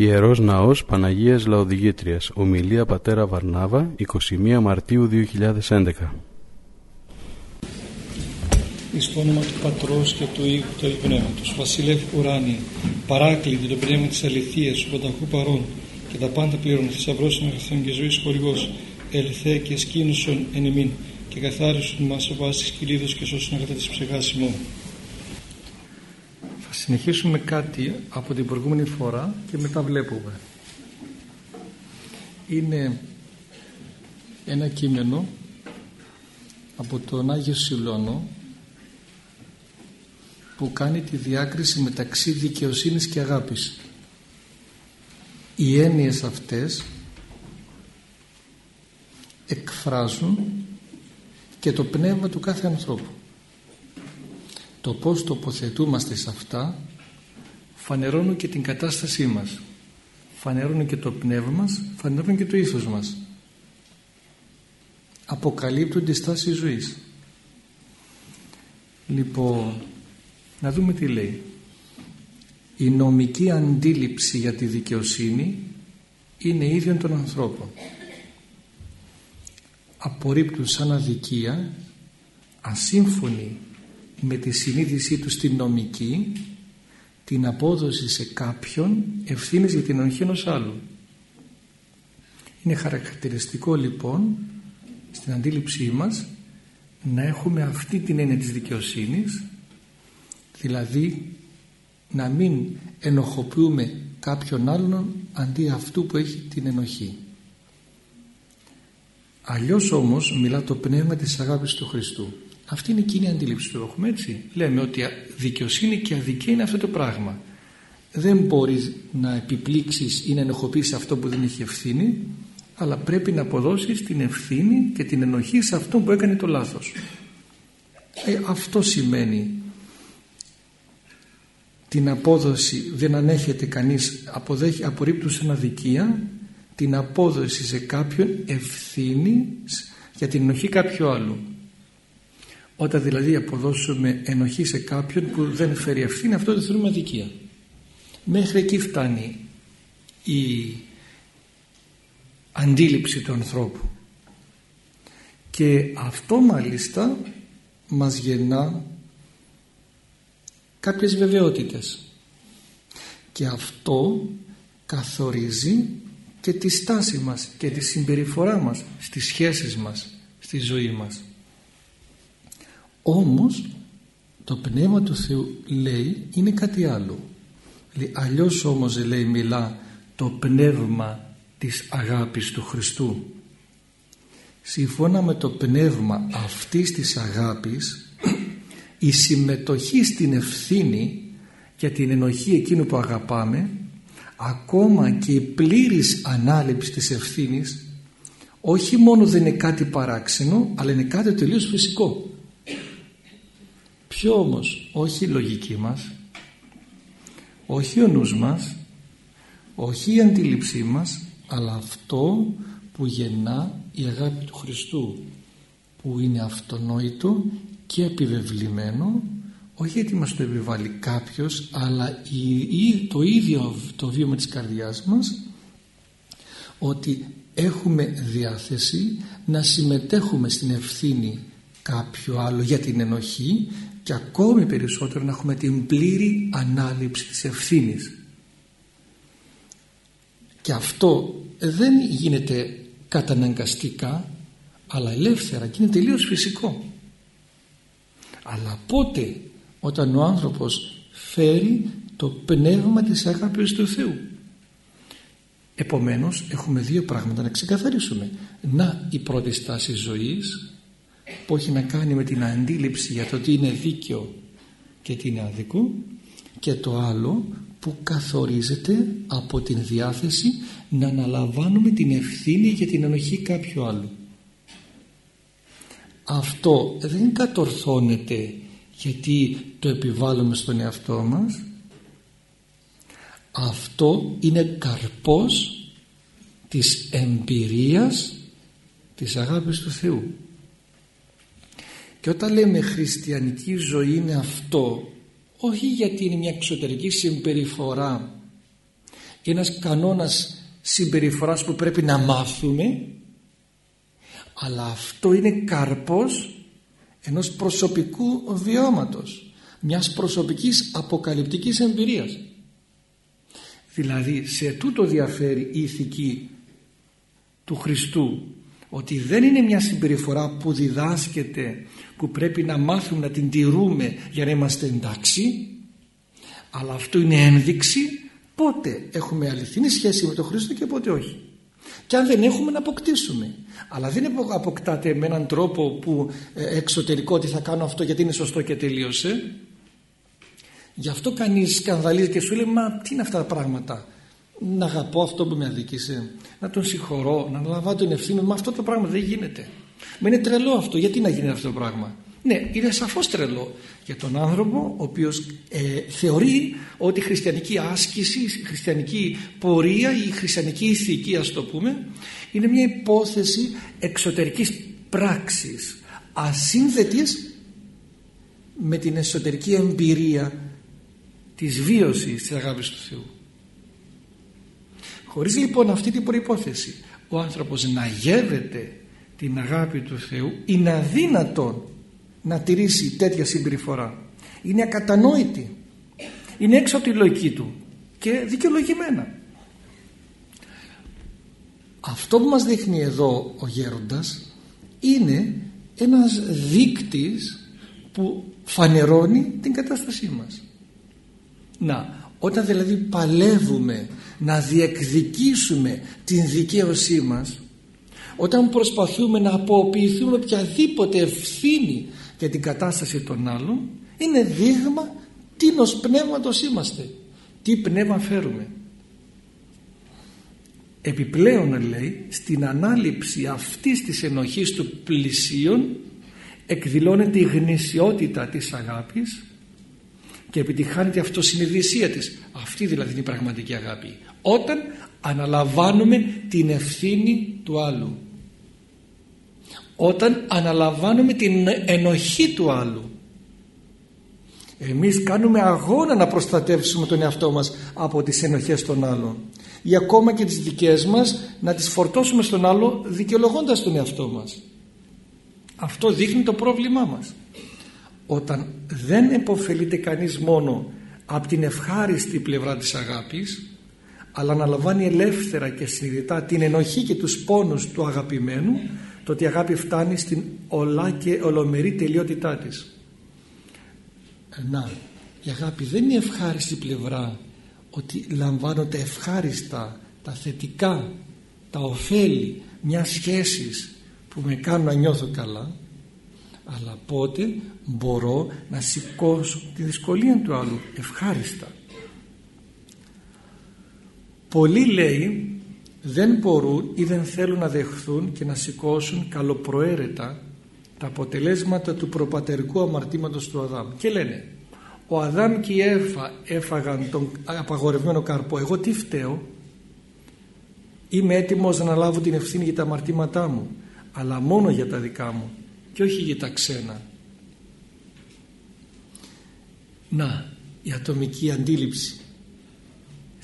Ιερός Ναός Παναγίας Λαοδηγήτριας. Ομιλία Πατέρα Βαρνάβα 21 Μαρτίου 2011 Εις το όνομα του Πατρός και του Υιού και του Πνεύματος Βασιλεύ Ουράνιε Παράκλητη το πνεύμα της αληθείας του πανταχού παρών και τα πάντα πλήρων θησαυρός των αγαθών και ζωής χορηγός ελθέ και σκήνουσον εν εμήν και καθάρισον μας ο βάσης κυλίδος και σώσον αγαθά της ψυχάς ημών. θα συνεχίσουμε κάτι από την προηγούμενη φορά και μετά βλέπουμε. Είναι ένα κείμενο από τον Άγιο Σιλώνο που κάνει τη διάκριση μεταξύ δικαιοσύνης και αγάπης. Οι έννοιες αυτές εκφράζουν και το πνεύμα του κάθε ανθρώπου το πώς τοποθετούμαστε σε αυτά φανερώνουν και την κατάστασή μας. Φανερώνουν και το πνεύμα μας φανερώνουν και το ήθος μας. Αποκαλύπτουν τη στάση ζωής. Λοιπόν να δούμε τι λέει. Η νομική αντίληψη για τη δικαιοσύνη είναι ίδιον των ανθρώπων. Απορρίπτουν σαν αδικία ασύμφωνη με τη συνείδησή του στην νομική την απόδοση σε κάποιον ευθύνης για την ενοχή ενός άλλου. Είναι χαρακτηριστικό λοιπόν στην αντίληψή μας να έχουμε αυτή την έννοια της δικαιοσύνης δηλαδή να μην ενοχοποιούμε κάποιον άλλον αντί αυτού που έχει την ενοχή. Αλλιώς όμως μιλά το πνεύμα της αγάπης του Χριστού. Αυτή είναι η κοινή αντίληψη που έχουμε έτσι. Λέμε ότι δικαιοσύνη και αδικία είναι αυτό το πράγμα. Δεν μπορείς να επιπλήξεις ή να ενοχοποιήσεις αυτό που δεν έχει ευθύνη αλλά πρέπει να αποδώσεις την ευθύνη και την ενοχή σε αυτό που έκανε το λάθος. Ε, αυτό σημαίνει την απόδοση δεν ανέχεται κανείς αποδέχει, απορρίπτουν σαν αδικία την απόδοση σε κάποιον ευθύνη για την ενοχή κάποιου άλλου όταν δηλαδή αποδώσουμε ενοχή σε κάποιον που δεν φέρει ευθύνη αυτό το θεωρούμε αδικία. Μέχρι εκεί φτάνει η αντίληψη του ανθρώπου. Και αυτό μάλιστα μας γεννά κάποιες βεβαιότητες. Και αυτό καθορίζει και τη στάση μας και τη συμπεριφορά μας στις σχέσεις μας, στη ζωή μας. Όμως το Πνεύμα του Θεού λέει είναι κάτι άλλο. Λέει, αλλιώς όμως λέει μιλά το πνεύμα της αγάπης του Χριστού. Σύμφωνα με το πνεύμα αυτής της αγάπης η συμμετοχή στην ευθύνη για την ενοχή εκείνου που αγαπάμε ακόμα και η πλήρης ανάληψη της ευθύνης όχι μόνο δεν είναι κάτι παράξενο αλλά είναι κάτι τελείως φυσικό Ποιο όμως, όχι η λογική μας, όχι ο νους μας, όχι η αντίληψή μας, αλλά αυτό που γεννά η αγάπη του Χριστού, που είναι αυτονόητο και επιβεβλημένο, όχι γιατί μας το επιβάλλει κάποιος, αλλά το ίδιο το βίωμα της καρδιάς μας, ότι έχουμε διάθεση να συμμετέχουμε στην ευθύνη κάποιο άλλο για την ενοχή και ακόμη περισσότερο να έχουμε την πλήρη ανάληψη της ευθύνης. Και αυτό δεν γίνεται καταναγκαστικά αλλά ελεύθερα και είναι τελείως φυσικό. Αλλά πότε όταν ο άνθρωπος φέρει το πνεύμα της αγάπης του Θεού. Επομένως έχουμε δύο πράγματα να ξεκαθαρίσουμε. Να η πρώτη στάση ζωής που έχει να κάνει με την αντίληψη για το τι είναι δίκαιο και τι είναι άδικο και το άλλο που καθορίζεται από την διάθεση να αναλαμβάνουμε την ευθύνη για την ενοχή κάποιου άλλου. Αυτό δεν κατορθώνεται γιατί το επιβάλλουμε στον εαυτό μας αυτό είναι καρπός της εμπειρίας της αγάπης του Θεού και όταν λέμε χριστιανική ζωή είναι αυτό όχι γιατί είναι μια εξωτερική συμπεριφορά ένας κανόνας συμπεριφοράς που πρέπει να μάθουμε αλλά αυτό είναι καρπός ενός προσωπικού βιώματος μιας προσωπικής αποκαλυπτικής εμπειρίας. Δηλαδή σε τούτο διαφέρει η ηθική του Χριστού ότι δεν είναι μια συμπεριφορά που διδάσκεται που πρέπει να μάθουμε να την τηρούμε για να είμαστε εντάξει. Αλλά αυτό είναι ένδειξη πότε έχουμε αληθινή σχέση με τον Χριστό και πότε όχι. Και αν δεν έχουμε να αποκτήσουμε. Αλλά δεν αποκτάτε με έναν τρόπο που ε, εξωτερικό ότι θα κάνω αυτό γιατί είναι σωστό και τελείωσε. Γι' αυτό κανείς σκανδαλίζει και σου λέει μα τι είναι αυτά τα πράγματα; Να αγαπώ αυτό που με αδίκησε. Να τον συγχωρώ, να αναλαμβάνω την ευθύνη μα αυτό το πράγμα δεν γίνεται μα είναι τρελό αυτό, γιατί να γίνει αυτό το πράγμα; Ναι, είναι σαφώς τρελό για τον άνθρωπο ο οποίος ε, θεωρεί ότι η χριστιανική άσκηση, η χριστιανική πορεία, η χριστιανική ηθική ας το πούμε είναι μια υπόθεση εξωτερικής πράξης ασύνδετης με την εσωτερική εμπειρία της βίωσης της αγάπης του Θεού. Χωρίς λοιπόν αυτή την προϋπόθεση ο άνθρωπος να γεύεται την αγάπη του Θεού είναι αδύνατον να τηρήσει τέτοια συμπεριφορά. Είναι ακατανόητη. Είναι έξω από τη λογική του και δικαιολογημένα. Αυτό που μας δείχνει εδώ ο γέροντας είναι ένας δείκτης που φανερώνει την κατάστασή μας. Να, όταν δηλαδή παλεύουμε να διεκδικήσουμε την δικαίωσή μας όταν προσπαθούμε να αποποιηθούμε οποιαδήποτε ευθύνη για την κατάσταση των άλλων είναι δείγμα τίνος πνεύματος είμαστε. Τι πνεύμα φέρουμε; Επιπλέον λέει στην ανάληψη αυτής της ενοχής του πλησίων εκδηλώνεται η γνησιότητα της αγάπης και επιτυχάνεται η αυτοσυνειδησία της. Αυτή δηλαδή είναι η πραγματική αγάπη. Όταν αναλαμβάνουμε την ευθύνη του άλλου όταν αναλαμβάνουμε την ενοχή του άλλου. Εμείς κάνουμε αγώνα να προστατεύσουμε τον εαυτό μας από τις ενοχές των άλλων. Ή ακόμα και τις δικές μας να τις φορτώσουμε στον άλλο δικαιολογώντας τον εαυτό μας. Αυτό δείχνει το πρόβλημά μας. Όταν δεν επωφελείται κανείς μόνο από την ευχάριστη πλευρά της αγάπης αλλά αναλαμβάνει ελεύθερα και συνειδητά την ενοχή και τους πόνους του αγαπημένου το ότι η αγάπη φτάνει στην ολά και ολομερή τελειότητά της. Να, η αγάπη δεν είναι ευχάριστη πλευρά ότι λαμβάνω τα ευχάριστα, τα θετικά, τα ωφέλη μιας σχέσης που με κάνουν να νιώθω καλά αλλά πότε μπορώ να σηκώσω τη δυσκολία του άλλου ευχάριστα. Πολλοί λέει δεν μπορούν ή δεν θέλουν να δεχθούν και να σηκώσουν καλοπροαίρετα τα αποτελέσματα του προπατερικού αμαρτήματος του Αδάμ. Και λένε ο Αδάμ και η Εύα έφαγαν τον απαγορευμένο καρπό. Εγώ τι φταίω; Είμαι έτοιμος να λάβω την ευθύνη για τα αμαρτήματά μου αλλά μόνο για τα δικά μου και όχι για τα ξένα να η ατομική αντίληψη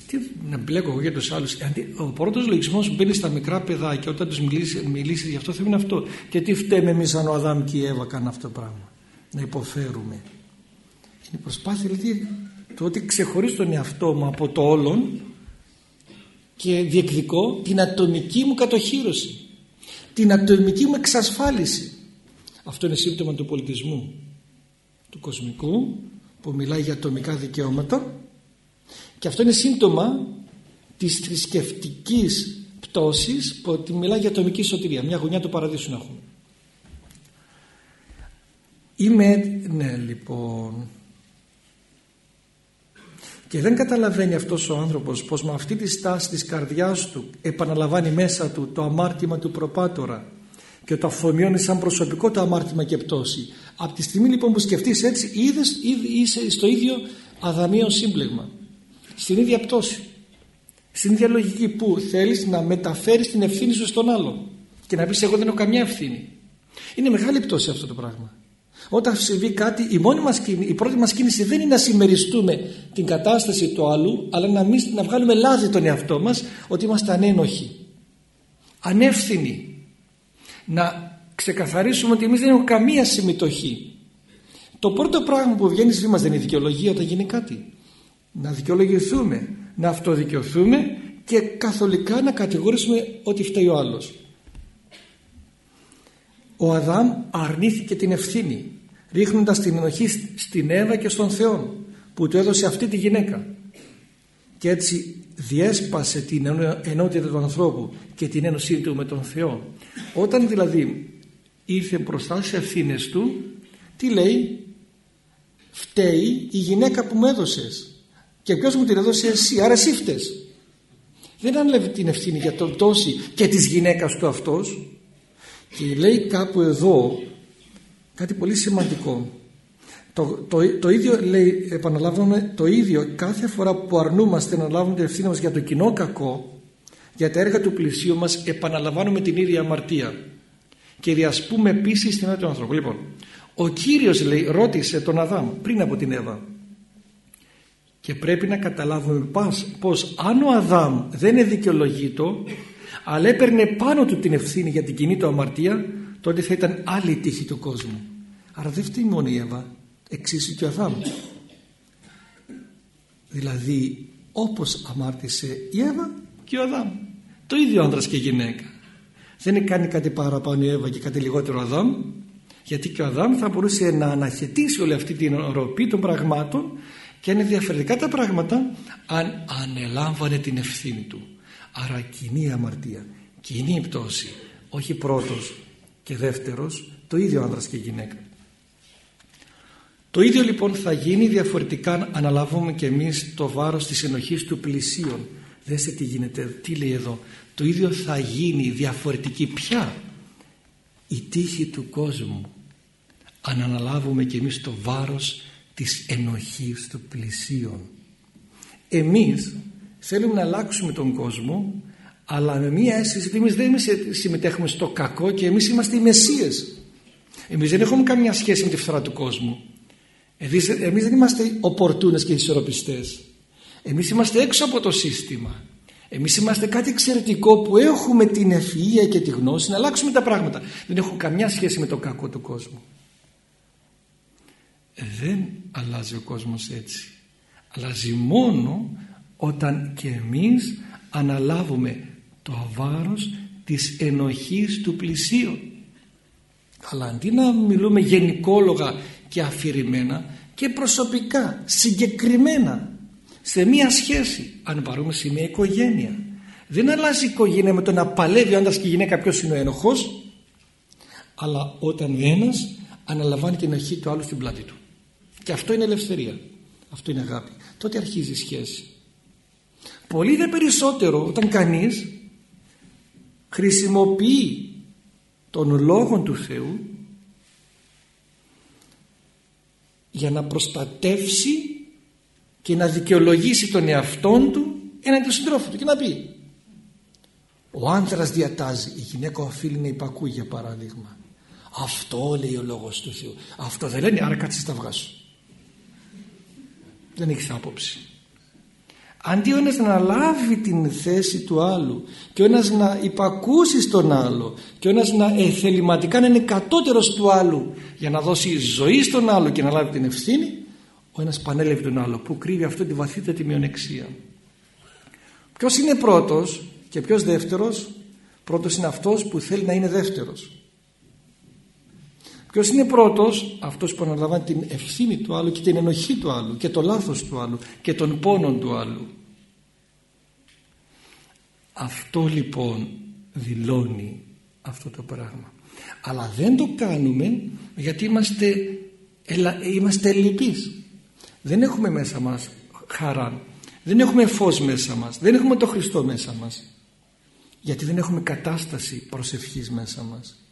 τι να μπλέκω εγώ για τους άλλους. Ο πρώτος λογισμός που μπαίνει στα μικρά παιδάκια όταν τους μιλήσεις, μιλήσεις γι' αυτό θα είναι αυτό. Και τι φταίμε εμείς αν ο Αδάμ και η Εύα κάνουν αυτό το πράγμα; Να υποφέρουμε. Είναι η προσπάθεια δηλαδή το ότι ξεχωρίζω τον εαυτό μου από το όλον και διεκδικώ την ατομική μου κατοχήρωση. Την ατομική μου εξασφάλιση. Αυτό είναι σύμπτωμα του πολιτισμού του κοσμικού που μιλάει για ατομικά δικαιώματα και αυτό είναι σύμπτωμα της θρησκευτικής πτώσης που μιλάει για ατομική σωτηρία. Μια γωνιά του παραδείσου να έχουμε. Είμαι... Ναι λοιπόν... Και δεν καταλαβαίνει αυτός ο άνθρωπος πως με αυτή τη στάση της καρδιάς του επαναλαμβάνει μέσα του το αμάρτημα του προπάτορα και το αφομοιώνει σαν προσωπικό το αμάρτημα και πτώση. Από τη στιγμή λοιπόν που σκεφτείς έτσι είδες, είσαι στο ίδιο αδαμείο σύμπλεγμα στην ίδια πτώση στην ίδια λογική που θέλεις να μεταφέρεις την ευθύνη σου στον άλλο και να πεις εγώ δεν έχω καμιά ευθύνη είναι μεγάλη πτώση αυτό το πράγμα Όταν συμβεί κάτι η, μόνη μας, η πρώτη μας κίνηση δεν είναι να συμμεριστούμε την κατάσταση του άλλου αλλά να, μην, να βγάλουμε λάδι τον εαυτό μας ότι είμαστε ανένοχοι. Ανεύθυνοι. Να ξεκαθαρίσουμε ότι εμείς δεν έχουμε καμία συμμετοχή. Το πρώτο πράγμα που βγαίνει στη μας δεν είναι η δικαιολογία όταν γίνει κάτι. Να δικαιολογηθούμε, να αυτοδικαιωθούμε και καθολικά να κατηγορήσουμε ότι φταίει ο άλλος. Ο Αδάμ αρνήθηκε την ευθύνη ρίχνοντας την ενοχή στην Εύα και στον Θεό που του έδωσε αυτή τη γυναίκα. Και έτσι διέσπασε την ενότητα του ανθρώπου και την ένωσή του με τον Θεό. Όταν δηλαδή ήρθε μπροστά σε ευθύνες του τι λέει; Φταίει η γυναίκα που μου έδωσες και ποιος μου την έδωσε εσύ άρα εσύ φταίς. Δεν ανέλαβε την ευθύνη για τον τόση και της γυναίκας του αυτός. Και λέει κάπου εδώ κάτι πολύ σημαντικό. Το, το, το ίδιο λέει επαναλάβουμε το ίδιο κάθε φορά που αρνούμαστε να λάβουμε την ευθύνη μας για το κοινό κακό για τα έργα του πλησίου μας επαναλαμβάνουμε την ίδια αμαρτία. Και διασπούμε επίσης την ώρα του ανθρώπου. Λοιπόν ο Κύριος λέει ρώτησε τον Αδάμ πριν από την Εύα και πρέπει να καταλάβουμε πως αν ο Αδάμ δεν είναι δικαιολογήτο αλλά έπαιρνε πάνω του την ευθύνη για την κοινή του αμαρτία τότε θα ήταν άλλη τύχη του κόσμου. Άρα δεν φταίει μόνο η Εύα εξίσου και ο Αδάμ. Δηλαδή όπως αμάρτησε η Εύα και ο Αδάμ. Το ίδιο άνδρας και γυναίκα. Δεν είναι κάνει κάτι παραπάνω η Εύα και κάτι λιγότερο ο Αδάμ γιατί και ο Αδάμ θα μπορούσε να αναχαιτήσει όλη αυτή την οροπή των πραγμάτων και είναι διαφορετικά τα πράγματα αν ανελάμβανε την ευθύνη του. Άρα κοινή αμαρτία κοινή πτώση όχι πρώτος και δεύτερος το ίδιο άνδρας και γυναίκα. Το ίδιο λοιπόν θα γίνει διαφορετικά αν αναλάβουμε και εμείς το βάρος της ενοχής του πλησίον. Δέστε τι γίνεται, τι λέει εδώ. Το ίδιο θα γίνει διαφορετική πια η τύχη του κόσμου αν αναλάβουμε και εμείς το βάρος της ενοχής του πλησίον εμείς θέλουμε να αλλάξουμε τον κόσμο αλλά με μία αίσθηση ότι εμείς δεν συμμετέχουμε στο κακό και εμείς είμαστε οι μεσίες εμείς δεν έχουμε καμία σχέση με τη φθορά του κόσμου. Εμείς, εμείς δεν είμαστε οπορτούνες και ισορροπιστές. Εμείς είμαστε έξω από το σύστημα. Εμείς είμαστε κάτι εξαιρετικό που έχουμε την ευφυΐα και τη γνώση να αλλάξουμε τα πράγματα. Δεν έχουμε καμιά σχέση με το κακό του κόσμου δεν αλλάζει ο κόσμος έτσι. Αλλάζει μόνο όταν και εμείς αναλάβουμε το βάρος της ενοχής του πλησίου. Αλλά αντί να μιλούμε γενικόλογα και αφηρημένα και προσωπικά, συγκεκριμένα σε μία σχέση αν πάρουμε σε μία οικογένεια δεν αλλάζει η οικογένεια με το να παλεύει ο άντρας και η γυναίκα ποιος είναι ο ένοχος αλλά όταν ο ένας αναλαμβάνει την ενοχή του άλλου στην πλάτη του και αυτό είναι ελευθερία. Αυτό είναι αγάπη. Τότε αρχίζει η σχέση. Πολύ δε περισσότερο όταν κανείς χρησιμοποιεί τον Λόγο του Θεού για να προστατεύσει και να δικαιολογήσει τον εαυτόν του έναντι του συντρόφου του και να πει ο άνδρας διατάζει η γυναίκα οφείλει να υπακούει για παράδειγμα αυτό λέει ο λόγος του Θεού. Αυτό δεν λένε άρα κάτσε στα αυγά σου δεν έχεις άποψη. Αντί ο ένας να λάβει την θέση του άλλου και ο ένας να υπακούσει στον άλλο και ο ένας να εθεληματικά να είναι κατώτερος του άλλου για να δώσει ζωή στον άλλο και να λάβει την ευθύνη ο ένας πανέλευε τον άλλο που κρύβει αυτό τη βαθύτατη μειονεξία. Ποιος είναι πρώτος και ποιος δεύτερος πρώτος είναι αυτός που θέλει να είναι δεύτερος Ποιος είναι πρώτος; Αυτός που αναλαμβάνει την ευθύνη του άλλου και την ενοχή του άλλου και το λάθος του άλλου και τον πόνο του άλλου. Αυτό λοιπόν δηλώνει αυτό το πράγμα. Αλλά δεν το κάνουμε γιατί είμαστε, είμαστε ελλειπείς. Δεν έχουμε μέσα μας χαρά. Δεν έχουμε φως μέσα μας. Δεν έχουμε το Χριστό μέσα μας. Γιατί δεν έχουμε κατάσταση προσευχής μέσα μας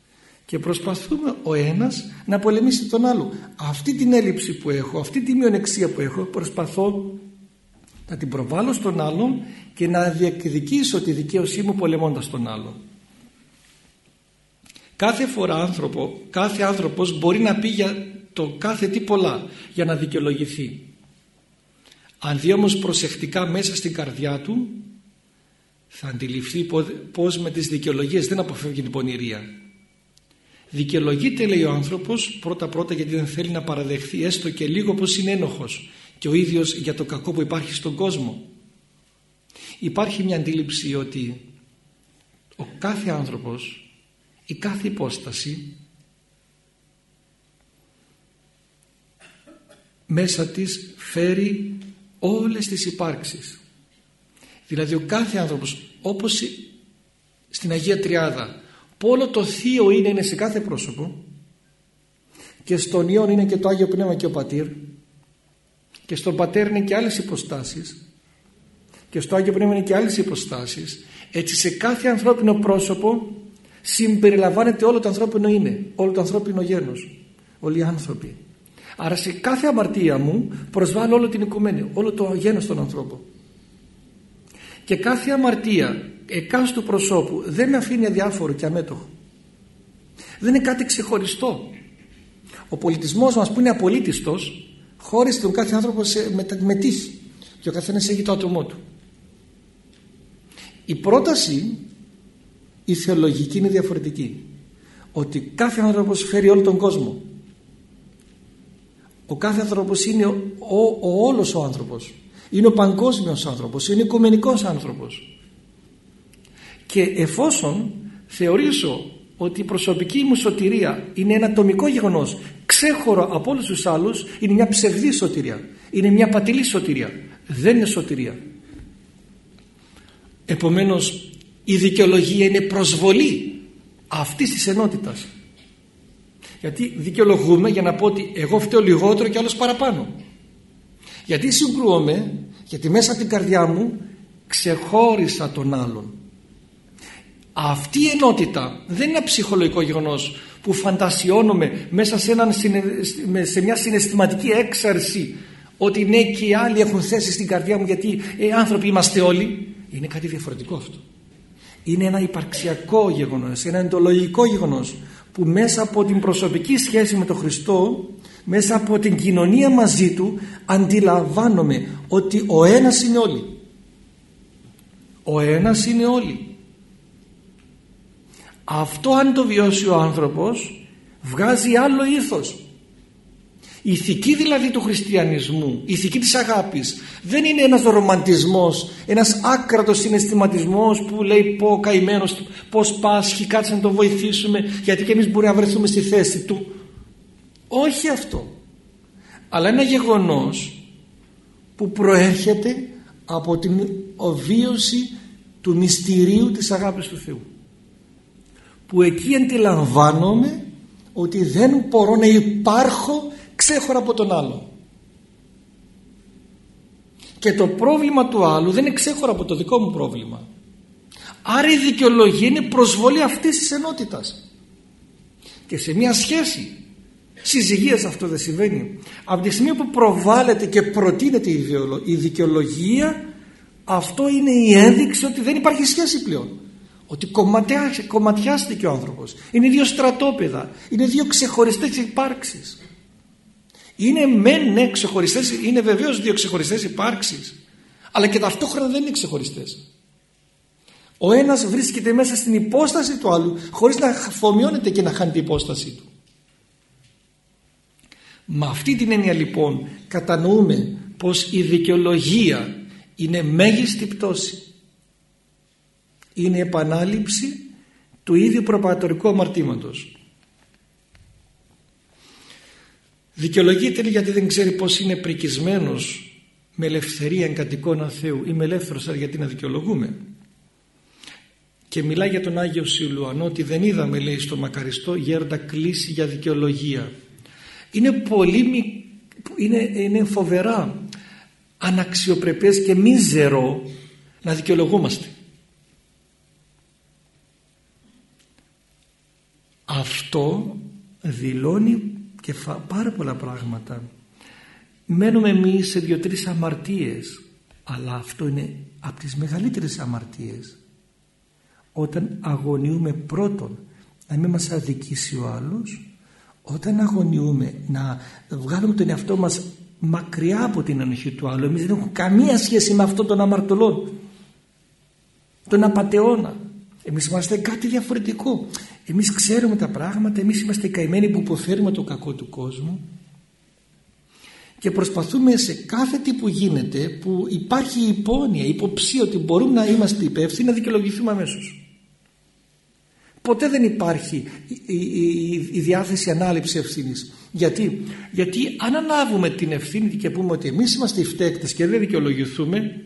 και προσπαθούμε ο ένας να πολεμήσει τον άλλο αυτή την έλλειψη που έχω αυτή τη μειονεξία που έχω προσπαθώ να την προβάλλω στον άλλον και να διεκδικήσω τη δικαίωσή μου πολεμώντας τον άλλον κάθε φορά άνθρωπο κάθε άνθρωπος μπορεί να πει για το κάθε τι πολλά για να δικαιολογηθεί. Αν δει όμως προσεκτικά μέσα στην καρδιά του θα αντιληφθεί πως με τις δικαιολογίες δεν αποφεύγει την πονηρία. Δικαιολογείται λέει ο άνθρωπος πρώτα πρώτα γιατί δεν θέλει να παραδεχθεί έστω και λίγο πως είναι ένοχος και ο ίδιος για το κακό που υπάρχει στον κόσμο. Υπάρχει μια αντίληψη ότι ο κάθε άνθρωπος η κάθε υπόσταση μέσα της φέρει όλες τις υπάρξεις δηλαδή ο κάθε άνθρωπος όπως στην Αγία Τριάδα που όλο το Θείο είναι, είναι σε κάθε πρόσωπο. Και στον Υιόν είναι και το Άγιο Πνεύμα και ο Πατήρ. Και στον Πατέρ είναι και άλλες υποστάσεις. Και στο Άγιο Πνεύμα είναι και άλλες υποστάσεις. Έτσι σε κάθε ανθρώπινο πρόσωπο συμπεριλαμβάνεται όλο το ανθρώπινο είναι όλο το ανθρώπινο γένος. Όλοι οι άνθρωποι. Άρα σε κάθε αμαρτία μου προσβάλλω όλο την οικουμένη όλο το γένος των ανθρώπων. Και κάθε αμαρτία εκάστου προσώπου δεν με αφήνει αδιάφορο και αμέτωχο. Δεν είναι κάτι ξεχωριστό. Ο πολιτισμός μας που είναι απολύτιστος χώρισε τον κάθε άνθρωπο σε, με, με τύχη. Και ο καθένας έχει το άτομό του. Η πρόταση η θεολογική είναι διαφορετική. Ότι κάθε άνθρωπος φέρει όλο τον κόσμο. Ο κάθε άνθρωπος είναι ο, ο, ο όλος ο άνθρωπος. Είναι ο παγκόσμιος άνθρωπος. Είναι ο οικουμενικός άνθρωπος και εφόσον θεωρήσω ότι η προσωπική μου σωτηρία είναι ένα ατομικό γεγονός ξέχωρο από όλους τους άλλους είναι μια ψευδή σωτηρία είναι μια πατηλή σωτηρία δεν είναι σωτηρία. Επομένως η δικαιολογία είναι προσβολή αυτής της ενότητας. Γιατί δικαιολογούμε για να πω ότι εγώ φταίω λιγότερο και άλλος παραπάνω. Γιατί συγκρούομαι γιατί μέσα από την καρδιά μου ξεχώρισα τον άλλον αυτή η ενότητα δεν είναι ένα ψυχολογικό γεγονός που φαντασιώνομαι μέσα σε, έναν, σε μια συναισθηματική έξαρση ότι ναι και οι άλλοι έχουν θέση στην καρδιά μου γιατί ε, άνθρωποι είμαστε όλοι. Είναι κάτι διαφορετικό αυτό. Είναι ένα υπαρξιακό γεγονός ένα εντολογικό γεγονός που μέσα από την προσωπική σχέση με τον Χριστό μέσα από την κοινωνία μαζί του αντιλαμβάνομαι ότι ο ένας είναι όλοι. Ο ένας είναι όλοι αυτό αν το βιώσει ο άνθρωπος βγάζει άλλο ήθος η ηθική δηλαδή του χριστιανισμού, η ηθική της αγάπης δεν είναι ένας ρομαντισμός, ένας άκρατος συναισθηματισμός που λέει πω καημένος πως πάσχει, κάτσε να τον βοηθήσουμε γιατί και εμείς μπορεί να βρεθούμε στη θέση του. Όχι αυτό. Αλλά ένα γεγονός που προέρχεται από την οβίωση του μυστηρίου της αγάπης του Θεού. Που εκεί αντιλαμβάνομαι ότι δεν μπορώ να υπάρχω ξέχωρα από τον άλλο. Και το πρόβλημα του άλλου δεν είναι ξέχωρα από το δικό μου πρόβλημα. Άρα η δικαιολογία είναι προσβολή αυτής της ενότητας. Και σε μια σχέση συζυγίας αυτό δεν συμβαίνει. Από τη στιγμή που προβάλλεται και προτείνεται η δικαιολογία αυτό είναι η ένδειξη ότι δεν υπάρχει σχέση πλέον. Ότι κομματιάστηκε ο άνθρωπος. Είναι δύο στρατόπεδα. Είναι δύο ξεχωριστές υπάρξεις. Είναι μεν ναι ξεχωριστές, είναι βεβαίως δύο ξεχωριστές υπάρξεις. Αλλά και ταυτόχρονα δεν είναι ξεχωριστές. Ο ένας βρίσκεται μέσα στην υπόσταση του άλλου χωρίς να φομιώνεται και να χάνει την υπόσταση του. Με αυτή την έννοια λοιπόν κατανοούμε πως η δικαιολογία είναι μέγιστη πτώση. Είναι επανάληψη του ίδιου προπατορικού αμαρτήματος. Δικαιολογείται γιατί δεν ξέρει πως είναι πρικισμένος με ελευθερία εγκατοικών Θεού. Είμαι ελεύθερος γιατί να δικαιολογούμε; Και μιλάει για τον Άγιο Σιλουανό ότι δεν είδαμε λέει στο μακαριστό γέροντα κλίση για δικαιολογία. Είναι πολύ είναι, είναι φοβερά αναξιοπρεπές και μίζερο να δικαιολογούμαστε. Αυτό δηλώνει και πάρα πολλά πράγματα. Μένουμε εμείς σε δύο-τρεις αμαρτίες αλλά αυτό είναι από τις μεγαλύτερες αμαρτίες. Όταν αγωνιούμε πρώτον να μην μας αδικήσει ο άλλος όταν αγωνιούμε να βγάλουμε τον εαυτό μας μακριά από την ανοχή του άλλου εμείς δεν έχουμε καμία σχέση με αυτόν τον αμαρτωλό τον απατεώνα εμείς είμαστε κάτι διαφορετικό εμείς ξέρουμε τα πράγματα εμείς είμαστε καημένοι που υποφέρουμε το κακό του κόσμου και προσπαθούμε σε κάθε τι που γίνεται που υπάρχει υπόνοια, υποψία ότι μπορούμε να είμαστε υπεύθυνοι να δικαιολογηθούμε αμέσως. Ποτέ δεν υπάρχει η, η, η διάθεση ανάληψη ευθύνης. Γιατί; Γιατί αν ανάβουμε την ευθύνη και πούμε ότι εμείς είμαστε οι φταίκτες και δεν δικαιολογηθούμε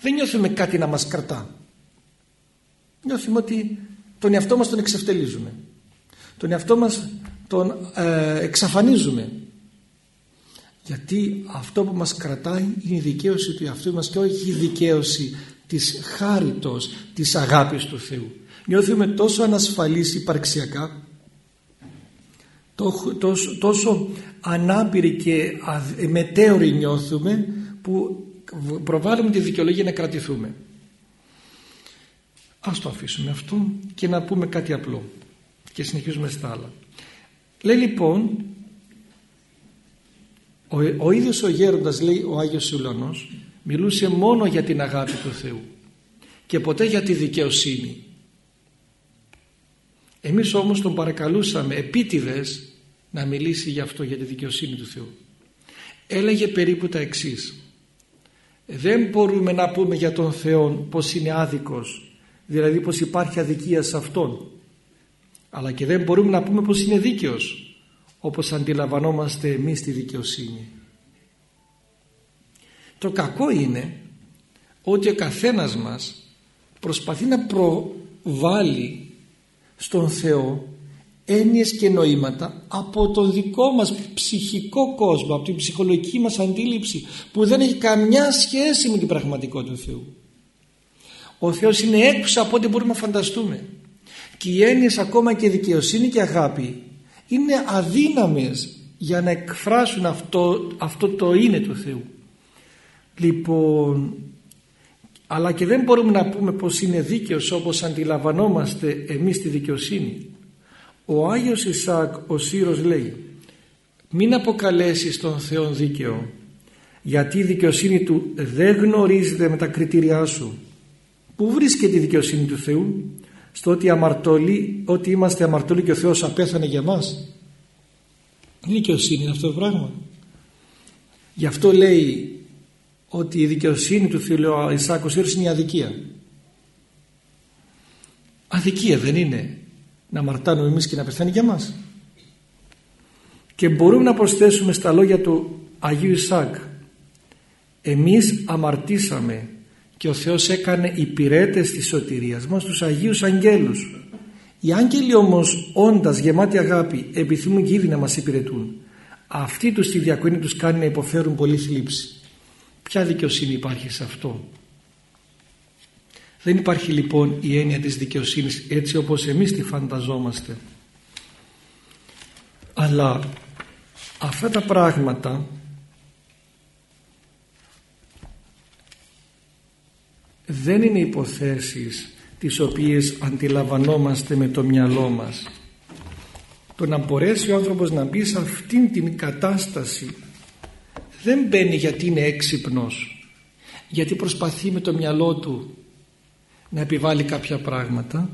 δεν νιώθουμε κάτι να μας κρατά. Νιώθουμε ότι τον εαυτό μας τον εξευτελίζουμε. Τον εαυτό μας τον ε, εξαφανίζουμε γιατί αυτό που μας κρατάει είναι η δικαίωση του εαυτού μας και όχι η δικαίωση της χάριτος, της αγάπης του Θεού. Νιώθουμε τόσο ανασφαλείς υπαρξιακά, τόσο, τόσο ανάπηροι και μετέωροι νιώθουμε που προβάλλουμε τη δικαιολογία να κρατηθούμε. Ας το αφήσουμε αυτό και να πούμε κάτι απλό και συνεχίζουμε στα άλλα. Λέει λοιπόν ο, ο ίδιος ο γέροντας λέει ο Άγιος Ουλανός μιλούσε μόνο για την αγάπη του Θεού και ποτέ για τη δικαιοσύνη. Εμείς όμως τον παρακαλούσαμε επίτηδες να μιλήσει για αυτό για τη δικαιοσύνη του Θεού. Έλεγε περίπου τα εξής. Δεν μπορούμε να πούμε για τον Θεό πως είναι άδικος, δηλαδή πως υπάρχει αδικία σε Αυτόν. Αλλά και δεν μπορούμε να πούμε πως είναι δίκαιος, όπως αντιλαμβανόμαστε εμείς τη δικαιοσύνη. Το κακό είναι ότι ο καθένας μας προσπαθεί να προβάλλει στον Θεό έννοιες και νοήματα από τον δικό μας ψυχικό κόσμο, από την ψυχολογική μας αντίληψη που δεν έχει καμιά σχέση με την πραγματικότητα του Θεού. Ο Θεός είναι έξω από ό,τι μπορούμε να φανταστούμε και οι έννοιες ακόμα και δικαιοσύνη και αγάπη είναι αδύναμες για να εκφράσουν αυτό, αυτό το είναι του Θεού. Λοιπόν, αλλά και δεν μπορούμε να πούμε πως είναι δίκαιος όπως αντιλαμβανόμαστε εμείς τη δικαιοσύνη. Ο Άγιος Ισάκ ο Σύρος λέει μην αποκαλέσεις τον Θεό δίκαιο γιατί η δικαιοσύνη του δεν γνωρίζεται με τα κριτήριά σου. Πού βρίσκεται η δικαιοσύνη του Θεού στο ότι, αμαρτωλοί, ότι είμαστε αμαρτωλοί και ο Θεός απέθανε για μας. Η δικαιοσύνη είναι αυτό το πράγμα. Γι' αυτό λέει ότι η δικαιοσύνη του Θεού ο Ισάκος είναι η αδικία. Αδικία δεν είναι να αμαρτάνουμε εμείς και να πεθάνει για μας. Και μπορούμε να προσθέσουμε στα λόγια του Αγίου Ισάκ εμείς αμαρτήσαμε και ο Θεός έκανε υπηρέτες της σωτηρίας μας τους Αγίους Αγγέλους. Οι άγγελοι όμως όντας γεμάτοι αγάπη επιθυμούν και ήδη να μας υπηρετούν. Αυτή τους τη διακονή τους κάνει να υποφέρουν πολύ θλίψη. Ποια δικαιοσύνη υπάρχει σε αυτό; Δεν υπάρχει λοιπόν η έννοια της δικαιοσύνης έτσι όπως εμείς τη φανταζόμαστε. Αλλά αυτά τα πράγματα δεν είναι υποθέσεις τις οποίες αντιλαμβανόμαστε με το μυαλό μας. Το να μπορέσει ο άνθρωπος να μπει σε αυτήν την κατάσταση δεν μπαίνει γιατί είναι έξυπνος γιατί προσπαθεί με το μυαλό του να επιβάλλει κάποια πράγματα.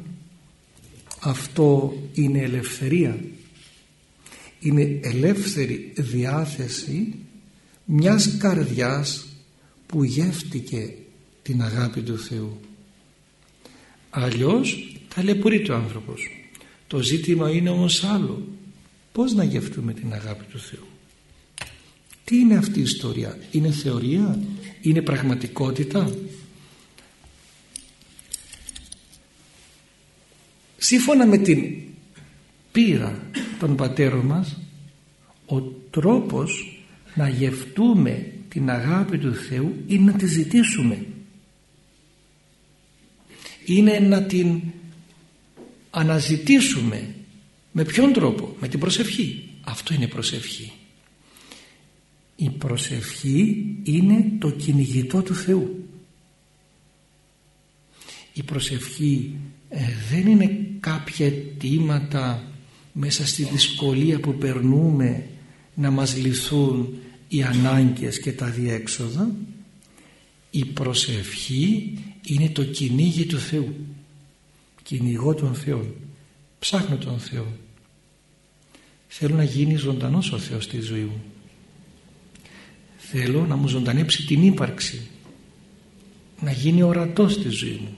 Αυτό είναι ελευθερία. Είναι ελεύθερη διάθεση μιας καρδιάς που γεύτηκε την αγάπη του Θεού. Αλλιώς ταλαιπωρείται ο άνθρωπος. Το ζήτημα είναι όμως άλλο. Πως να γευτούμε την αγάπη του Θεού; Τι είναι αυτή η ιστορία; Είναι θεωρία; Είναι πραγματικότητα; Σύμφωνα με την πείρα των πατέρων μας ο τρόπος να γευτούμε την αγάπη του Θεού είναι να τη ζητήσουμε είναι να την αναζητήσουμε. Με ποιον τρόπο; Με την προσευχή. Αυτό είναι προσευχή. Η προσευχή είναι το κυνηγητό του Θεού. Η προσευχή ε, δεν είναι κάποια αιτήματα μέσα στη δυσκολία που περνούμε να μας λυθούν οι ανάγκες και τα διέξοδα. Η προσευχή είναι το κυνήγι του Θεού. Κυνηγώ τον Θεό. Ψάχνω τον Θεό. Θέλω να γίνει ζωντανός ο Θεός στη ζωή μου. Θέλω να μου ζωντανέψει την ύπαρξη. Να γίνει ορατός στη ζωή μου.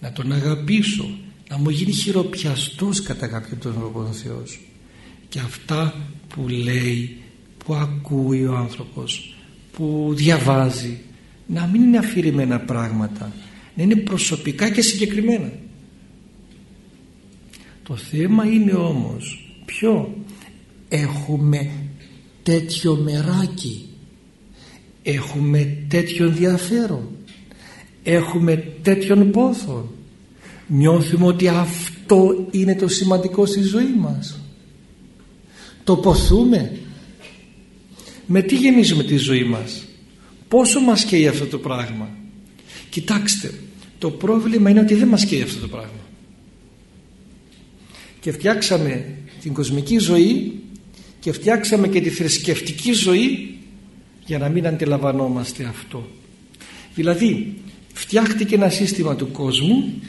Να τον αγαπήσω. Να μου γίνει χειροπιαστός κατά κάποιο τρόπο ο Θεός. Και αυτά που λέει που ακούει ο άνθρωπος που διαβάζει να μην είναι αφηρημένα πράγματα να είναι προσωπικά και συγκεκριμένα. Το θέμα είναι όμως ποιο. Έχουμε τέτοιο μεράκι. Έχουμε τέτοιο ενδιαφέρον έχουμε τέτοιον πόθο νιώθουμε ότι αυτό είναι το σημαντικό στη ζωή μας. Το ποθούμε. Με τι γεμίζουμε τη ζωή μας. Πόσο μας καίει αυτό το πράγμα. Κοιτάξτε το πρόβλημα είναι ότι δεν μας καίει αυτό το πράγμα. Και φτιάξαμε την κοσμική ζωή και φτιάξαμε και τη θρησκευτική ζωή για να μην αντιλαμβανόμαστε αυτό. Δηλαδή φτιάχτηκε ένα σύστημα του κόσμου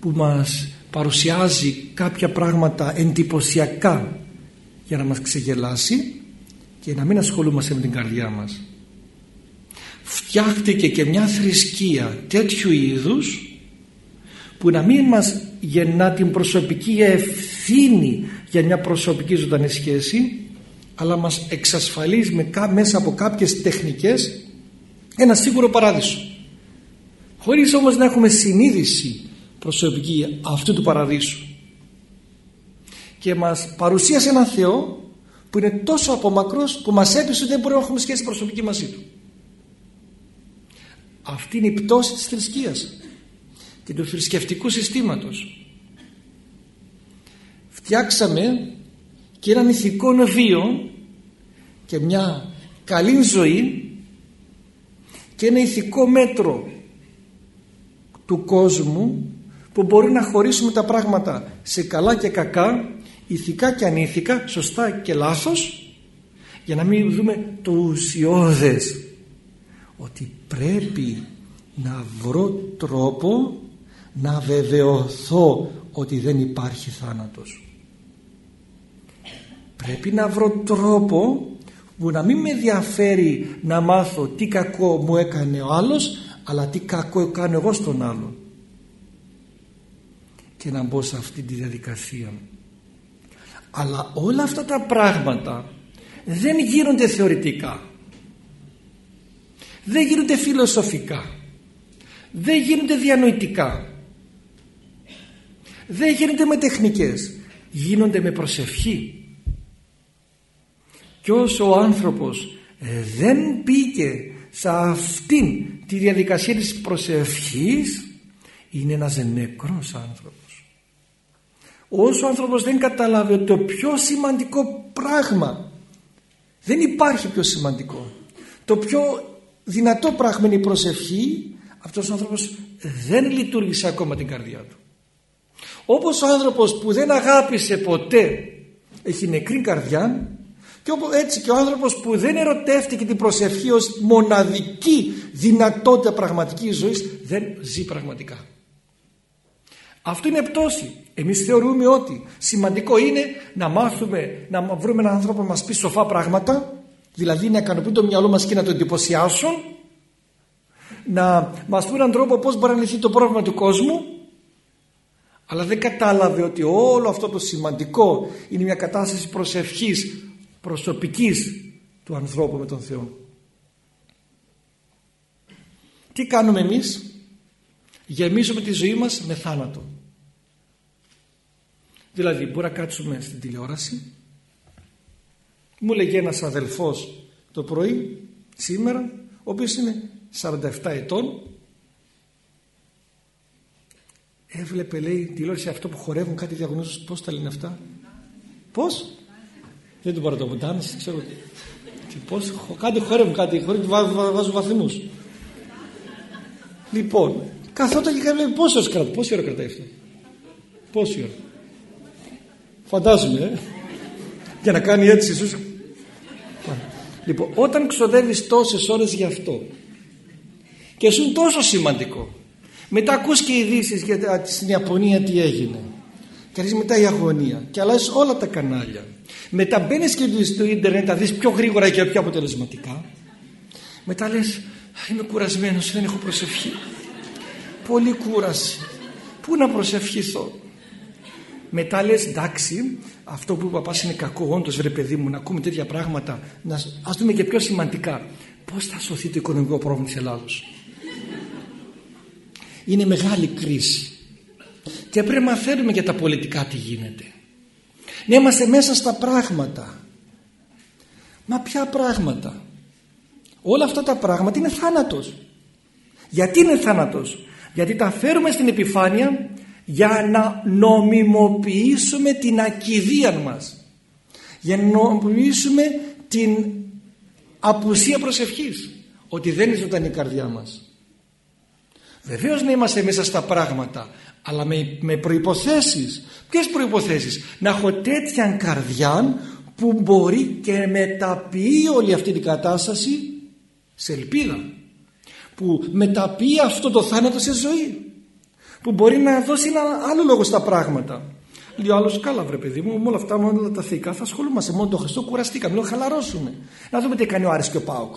που μας παρουσιάζει κάποια πράγματα εντυπωσιακά για να μας ξεγελάσει και να μην ασχολούμαστε με την καρδιά μας φτιάχτηκε και μια θρησκεία τέτοιου είδους που να μην μας γεννά την προσωπική ευθύνη για μια προσωπική ζωντανή σχέση αλλά μας εξασφαλίζει μέσα από κάποιες τεχνικές ένα σίγουρο παράδεισο. Χωρίς όμως να έχουμε συνείδηση προσωπική αυτού του παραδείσου. Και μας παρουσίασε ένα Θεό που είναι τόσο απομακρός που μας έπεισε ότι δεν μπορούμε να έχουμε σχέση προσωπική μαζί Του αυτή είναι η πτώση της θρησκείας και του θρησκευτικού συστήματος. Φτιάξαμε και έναν ηθικό βίο και μια καλή ζωή και ένα ηθικό μέτρο του κόσμου που μπορεί να χωρίσουμε τα πράγματα σε καλά και κακά ηθικά και ανήθικα σωστά και λάθος για να μην δούμε το ουσιώδες ότι πρέπει να βρω τρόπο να βεβαιωθώ ότι δεν υπάρχει θάνατος. Πρέπει να βρω τρόπο που να μην με ενδιαφέρει να μάθω τι κακό μου έκανε ο άλλος αλλά τι κακό κάνω εγώ στον άλλον. Και να μπω σε αυτή τη διαδικασία. Αλλά όλα αυτά τα πράγματα δεν γίνονται θεωρητικά δεν γίνονται φιλοσοφικά. Δεν γίνονται διανοητικά. Δεν γίνονται με τεχνικές. Γίνονται με προσευχή. Και όσο ο άνθρωπος ε, δεν πήγε σε αυτήν τη διαδικασία της προσευχής είναι ένας νεκρός άνθρωπος. Όσο ο άνθρωπος δεν καταλάβει ότι το πιο σημαντικό πράγμα δεν υπάρχει πιο σημαντικό. Το πιο δυνατό πράγμα είναι η προσευχή αυτός ο άνθρωπος δεν λειτουργήσε ακόμα την καρδιά του όπως ο άνθρωπος που δεν αγάπησε ποτέ έχει νεκρή καρδιά και έτσι και ο άνθρωπος που δεν ερωτεύτηκε την προσευχή ως μοναδική δυνατότητα πραγματικής ζωής δεν ζει πραγματικά. Αυτό είναι πτώση. Εμείς θεωρούμε ότι σημαντικό είναι να μάθουμε, να βρούμε έναν άνθρωπο να μας πει σοφά πράγματα, δηλαδή να ικανοποιεί το μυαλό μας και να το εντυπωσιάσουν, να μας πει έναν τρόπο πώς μπορεί να λυθεί το πρόβλημα του κόσμου, αλλά δεν κατάλαβε ότι όλο αυτό το σημαντικό είναι μια κατάσταση προσευχής προσωπικής του ανθρώπου με τον Θεό. Τι κάνουμε εμείς; Γεμίζουμε τη ζωή μας με θάνατο δηλαδή μπορεί να κάτσουμε στην τηλεόραση μου λέγει ένας αδελφός το πρωί σήμερα ο οποίος είναι 47 ετών έβλεπε λέει τηλεόραση αυτό που χορεύουν κάτι διαγωνίζουν πως τα λένε αυτά πως δεν το πάρω το dance, ξέρω τι. Πώς, κάτι χορεύουν κάτι, χωρίς βάζουν βαθμούς. Λοιπόν, καθόταν και kaže πόσο κρατάει, πόση ώρα κρατάει αυτό. Πόση ώρα. Φαντάζομαι, ε. Για να κάνει έτσι ίσως. Λοιπόν, όταν ξοδεύεις τόσες ώρες γι' αυτό και σου είναι τόσο σημαντικό μετά ακούς και ειδήσεις για στην Ιαπωνία τι έγινε. Και αρχίζεις μετά η αγωνία και αλλάζεις όλα τα κανάλια. Μετά μπαίνεις και στο ίντερνετ να δεις πιο γρήγορα και πιο αποτελεσματικά. Μετά λες είμαι κουρασμένος δεν έχω προσευχή πολύ κούραση. Πού να προσευχηθώ; Μετά λες εντάξει αυτό που ο παπάς είναι κακό. Όντως βρε παιδί μου να ακούμε τέτοια πράγματα να, ας δούμε και πιο σημαντικά. Πως θα σωθεί το οικονομικό πρόβλημα της Ελλάδος; Είναι μεγάλη κρίση. Και πρέπει να μαθαίνουμε για τα πολιτικά τι γίνεται. Να είμαστε μέσα στα πράγματα. Μα ποια πράγματα; Όλα αυτά τα πράγματα είναι θάνατος. Γιατί είναι θάνατος; Γιατί τα φέρουμε στην επιφάνεια για να νομιμοποιήσουμε την ακιδεία μας. Για να νομιμοποιήσουμε την απουσία προσευχής ότι δεν είναι ζωντανή η καρδιά μας. Βεβαίως να είμαστε μέσα στα πράγματα αλλά με, με προϋποθέσεις. Ποιες προϋποθέσεις; Να έχω τέτοια καρδιά που μπορεί και μεταποιεί όλη αυτή την κατάσταση σε ελπίδα. Που μεταποιεί αυτό το θάνατο σε ζωή που μπορεί να δώσει ένα άλλο λόγο στα πράγματα Λέει ο άλλος, καλά βρε παιδί μου, με όλα αυτά, με όλα τα θήκα, θα ασχολούμαστε μόνο το Χριστό, κουραστήκαμε, να χαλαρώσουμε. Να δούμε τι κάνει ο Άρης και ο Πάοκ.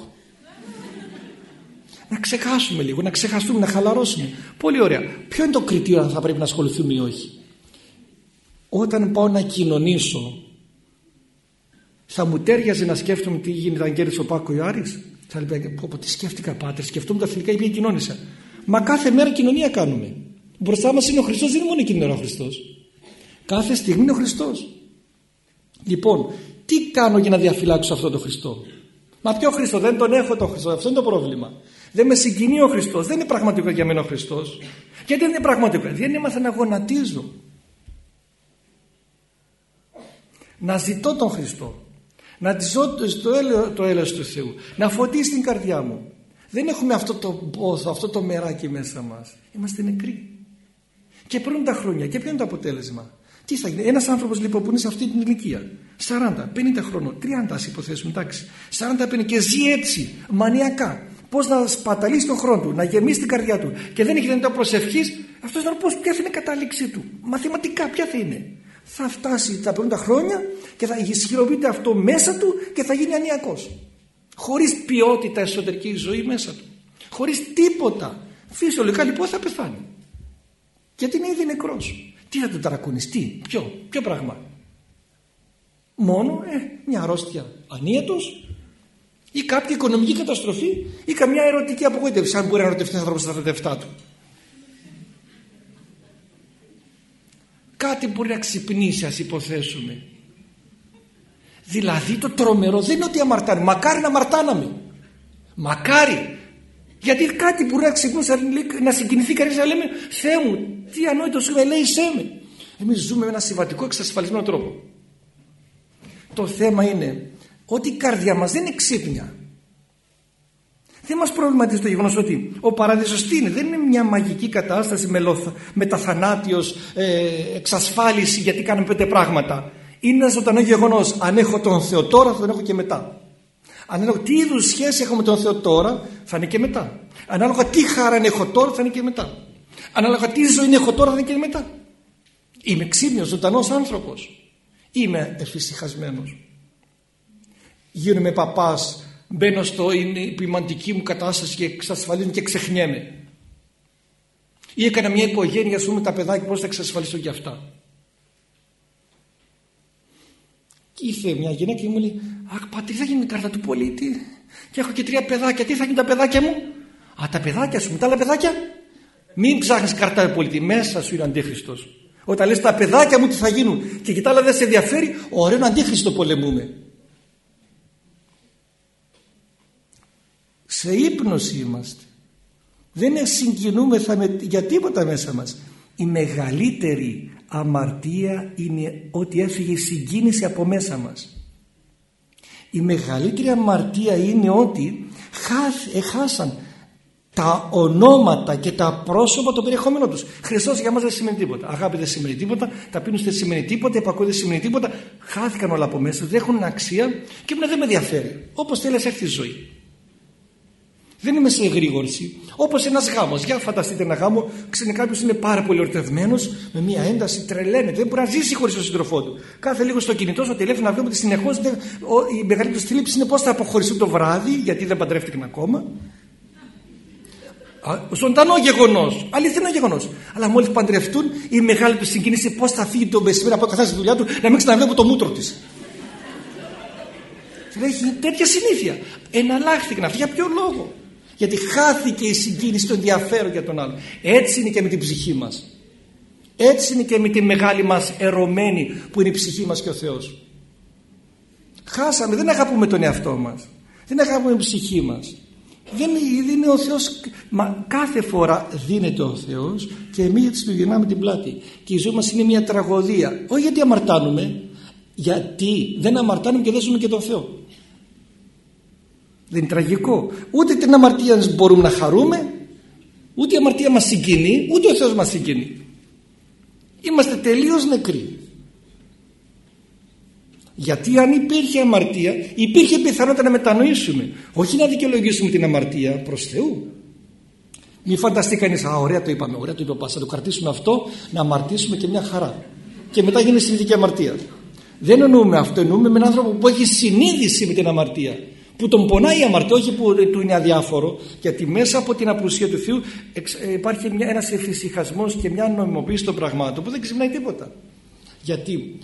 να ξεχάσουμε λίγο, να ξεχαστούμε, να χαλαρώσουμε. Πολύ ωραία. Ποιο είναι το κριτήριο αν θα πρέπει να ασχοληθούμε ή όχι; Όταν πάω να κοινωνήσω, θα μου τέριαζε να σκέφτομαι τι γίνεται αν κέρδισε ο Πάκο ή ο Άρης; Θα λέει, πω, πω, τι σκέφτηκα πάτερ, σκεφτόμουν τα φιλικά ή κοινώνησα. Μα κάθε μέρα κοινωνία κάνουμε. Μπροστά μας είναι ο Χριστός, δεν είναι μόνο εκείνη ώρα ο Χριστός. Κάθε στιγμή είναι ο Χριστός. Λοιπόν, τι κάνω για να διαφυλάξω αυτό το Χριστό; Μα ποιο Χριστό, δεν τον έχω το Χριστό, αυτό είναι το πρόβλημα. Δεν με συγκινεί ο Χριστός, δεν είναι πραγματικό για μένα ο Χριστός. Γιατί δεν είναι πραγματικό, δεν έμαθα να γονατίζω. Να ζητώ τον Χριστό. Να ζω το, έλεος, το έλεος του Θεού. Να φωτίσει την καρδιά μου. Δεν έχουμε αυτό το πόθο, αυτό το μεράκι μέσα μας. Είμαστε νεκροί. Και πριν τα χρόνια. Και ποιο είναι το αποτέλεσμα; Τι θα γίνει; Ένας άνθρωπος λοιπόν που είναι σε αυτή την ηλικία. 40, 50 χρόνων, 30 ας υποθέσουμε, εντάξει. 40, 50 και ζει έτσι, μανιακά. Πώς να σπαταλήσει τον χρόνο του, να γεμίσει την καρδιά του και δεν έχει δυνατότητα προσευχής, αυτός να πώ ποια θα είναι η κατάληξή του; Μαθηματικά ποια θα είναι; Θα φτάσει τα 50 χρόνια και θα ισχυροποιείται αυτό μέσα του και θα γίνει ανιακός. Χωρίς ποιότητα εσωτερική ζωή μέσα του. Χωρίς τίποτα. Φυσιολογικά λοιπόν θα πεθάνει. Γιατί είναι ήδη νεκρός. Τι θα τον ταρακουνιστεί, ποιο, ποιο πράγμα. Μόνο ε, μια αρρώστια ανίατος ή κάποια οικονομική καταστροφή ή καμιά ερωτική απογοήτευση αν μπορεί να ερωτευτεί άνθρωπος στα 37 του. Κάτι μπορεί να ξυπνήσει ας υποθέσουμε. Δηλαδή το τρομερό δεν είναι ότι αμαρτάνει. Μακάρι να αμαρτάναμε. Μακάρι. Γιατί κάτι μπορεί να ξυπνήσει να συγκινηθεί κανείς να λέμε Θεέ μου τι ανόητος σου λέει με. Εμείς ζούμε με ένα συμβατικό εξασφαλισμένο τρόπο. Το θέμα είναι ότι η καρδιά μας δεν είναι ξύπνια. Δεν μας προβληματίζει το γεγονός ότι ο παράδεισος τι είναι. Δεν είναι μια μαγική κατάσταση με θανάτιος ε, εξασφάλιση γιατί κάνουμε πέντε πράγματα. Είναι ένα ζωντανό γεγονός. Αν έχω τον Θεό τώρα θα τον έχω και μετά. Ανάλογα τι είδους σχέση έχω με τον Θεό τώρα θα είναι και μετά. Ανάλογα τι χαρά έχω τώρα θα είναι και μετά. Ανάλογα τι ζωή έχω τώρα θα είναι και μετά. Είμαι ξύπνιος, ζωντανός άνθρωπος. Είμαι εφησυχασμένος. Γίνομαι παπάς, μπαίνω στο ποιμαντική μου κατάσταση και εξασφαλίζω και ξεχνιέμαι. Ή έκανα μια οικογένεια, ας πούμε, τα παιδάκια πώς θα εξασφαλιστώ και αυτά. Και ήρθε μια γυναίκα και μου λέει Αχ πατή θα γίνει η κάρτα του πολίτη; Και έχω και τρία παιδάκια. Τι θα γίνει τα παιδάκια μου; Α τα παιδάκια σου με τα άλλα παιδάκια; Μην ψάχνεις κάρτα του πολίτη Μέσα σου είναι αντίχριστος. Όταν λες τα παιδάκια μου τι θα γίνουν Και κοιτά δεν σε ενδιαφέρει Ωραίο αντίχριστο πολεμούμε. Σε ύπνωση είμαστε. Δεν συγκινούμεθα με, για τίποτα μέσα μας. Η μεγαλύτερη αμαρτία είναι ότι έφυγε η συγκίνηση από μέσα μας. Η μεγαλύτερη αμαρτία είναι ότι χάσαν τα ονόματα και τα πρόσωπα το περιεχόμενό τους. Χριστός για μας δεν σημαίνει τίποτα. Αγάπη δεν σημαίνει τίποτα, ταπείνωση δεν σημαίνει τίποτα, επακούει δεν σημαίνει τίποτα. Χάθηκαν όλα από μέσα, δεν έχουν αξία και δεν με ενδιαφέρει. Όπως θέλεις έρθει η ζωή. Δεν είμαι σε εγρήγορση. Όπως ένας γάμος. Για φανταστείτε ένα γάμο, ξέρει κάποιος είναι πάρα πολύ εορτευμένος, με μια ένταση, τρελαίνεται. Δεν μπορεί να ζήσει χωρίς τον σύντροφό του. Κάθε λίγο στο κινητό, στο τηλέφωνο, να βλέπουμε ότι συνεχώς η μεγαλύτερη θλίψη είναι πώς θα αποχωρήσουν το βράδυ, γιατί δεν παντρεύτηκαν ακόμα. Ζωντανό γεγονός. Αληθινό γεγονός. Αλλά μόλις παντρευτούν, η μεγάλη του συγκίνηση πώς θα φύγει το μεσημέρι από καθένα στη δουλειά του να μην ξαναβλέπει το μούτρο της. Έχει τέτοια συνήθεια. Εναλλάχθηκαν αυτοί. Για ποιο λόγο; Γιατί χάθηκε η συγκίνηση, το ενδιαφέρον για τον άλλο. Έτσι είναι και με την ψυχή μας. Έτσι είναι και με τη μεγάλη μας ερωμένη που είναι η ψυχή μας και ο Θεός. Χάσαμε, δεν αγαπούμε τον εαυτό μας. Δεν αγαπούμε την ψυχή μας. Δεν είναι ο Θεός, μα κάθε φορά δίνεται ο Θεός και εμείς του γυρνάμε την πλάτη. Και η ζωή μας είναι μια τραγωδία. Όχι γιατί αμαρτάνουμε, γιατί δεν αμαρτάνουμε και δεν ζούμε και τον Θεό. Δεν είναι τραγικό. Ούτε την αμαρτία μπορούμε να χαρούμε, ούτε η αμαρτία μας συγκινεί, ούτε ο Θεός μας συγκινεί. Είμαστε τελείως νεκροί. Γιατί αν υπήρχε αμαρτία, υπήρχε πιθανότητα να μετανοήσουμε. Όχι να δικαιολογήσουμε την αμαρτία προς Θεού. Μη φανταστεί κανείς, α ωραία το είπαμε, ωραία το είπε ο Πας, θα το κρατήσουμε αυτό, να αμαρτήσουμε και μια χαρά. Και μετά γίνει συνειδητική αμαρτίας. Δεν εννοούμε αυτό, εννοούμε με έναν άνθρωπο που έχει συνείδηση με την αμαρτία που τον πονάει η αμαρτία, όχι που του είναι αδιάφορο, γιατί μέσα από την απουσία του Θεού ε, υπάρχει μια, ένας εφησυχασμός και μια νομιμοποίηση των πραγμάτων που δεν ξυπνάει τίποτα. Γιατί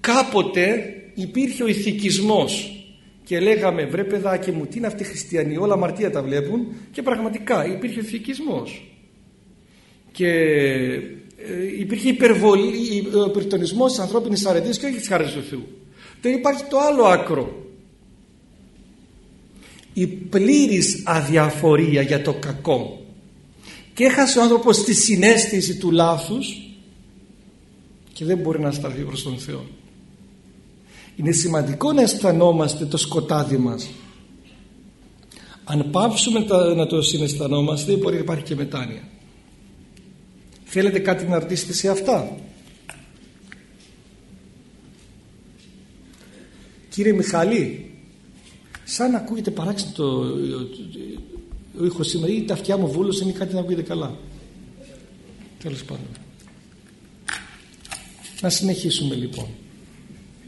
κάποτε υπήρχε ο ηθικισμός και λέγαμε βρε παιδάκι μου τι είναι αυτοί οι χριστιανοί όλα αμαρτία τα βλέπουν και πραγματικά υπήρχε ο ηθικισμός και ε, υπήρχε υπερβολή, ο υπερτονισμός της ανθρώπινης αρετής και όχι της χάρης του Θεού. Τώρα υπάρχει το άλλο άκρο η πλήρης αδιαφορία για το κακό. Και έχασε ο άνθρωπος τη συνέστηση του λάθους και δεν μπορεί να σταθεί προς τον Θεό. Είναι σημαντικό να αισθανόμαστε το σκοτάδι μας. Αν πάψουμε να το συναισθανόμαστε μπορεί να υπάρχει και μετάνοια. Θέλετε κάτι να αρτήσετε σε αυτά; Κύριε Μιχαλή σαν να ακούγεται παράξενο το, ο ήχος σήμερα ή τα αυτιά μου βούλωσαν ή κάτι να ακούγεται καλά. Τέλος πάντων. Να συνεχίσουμε λοιπόν.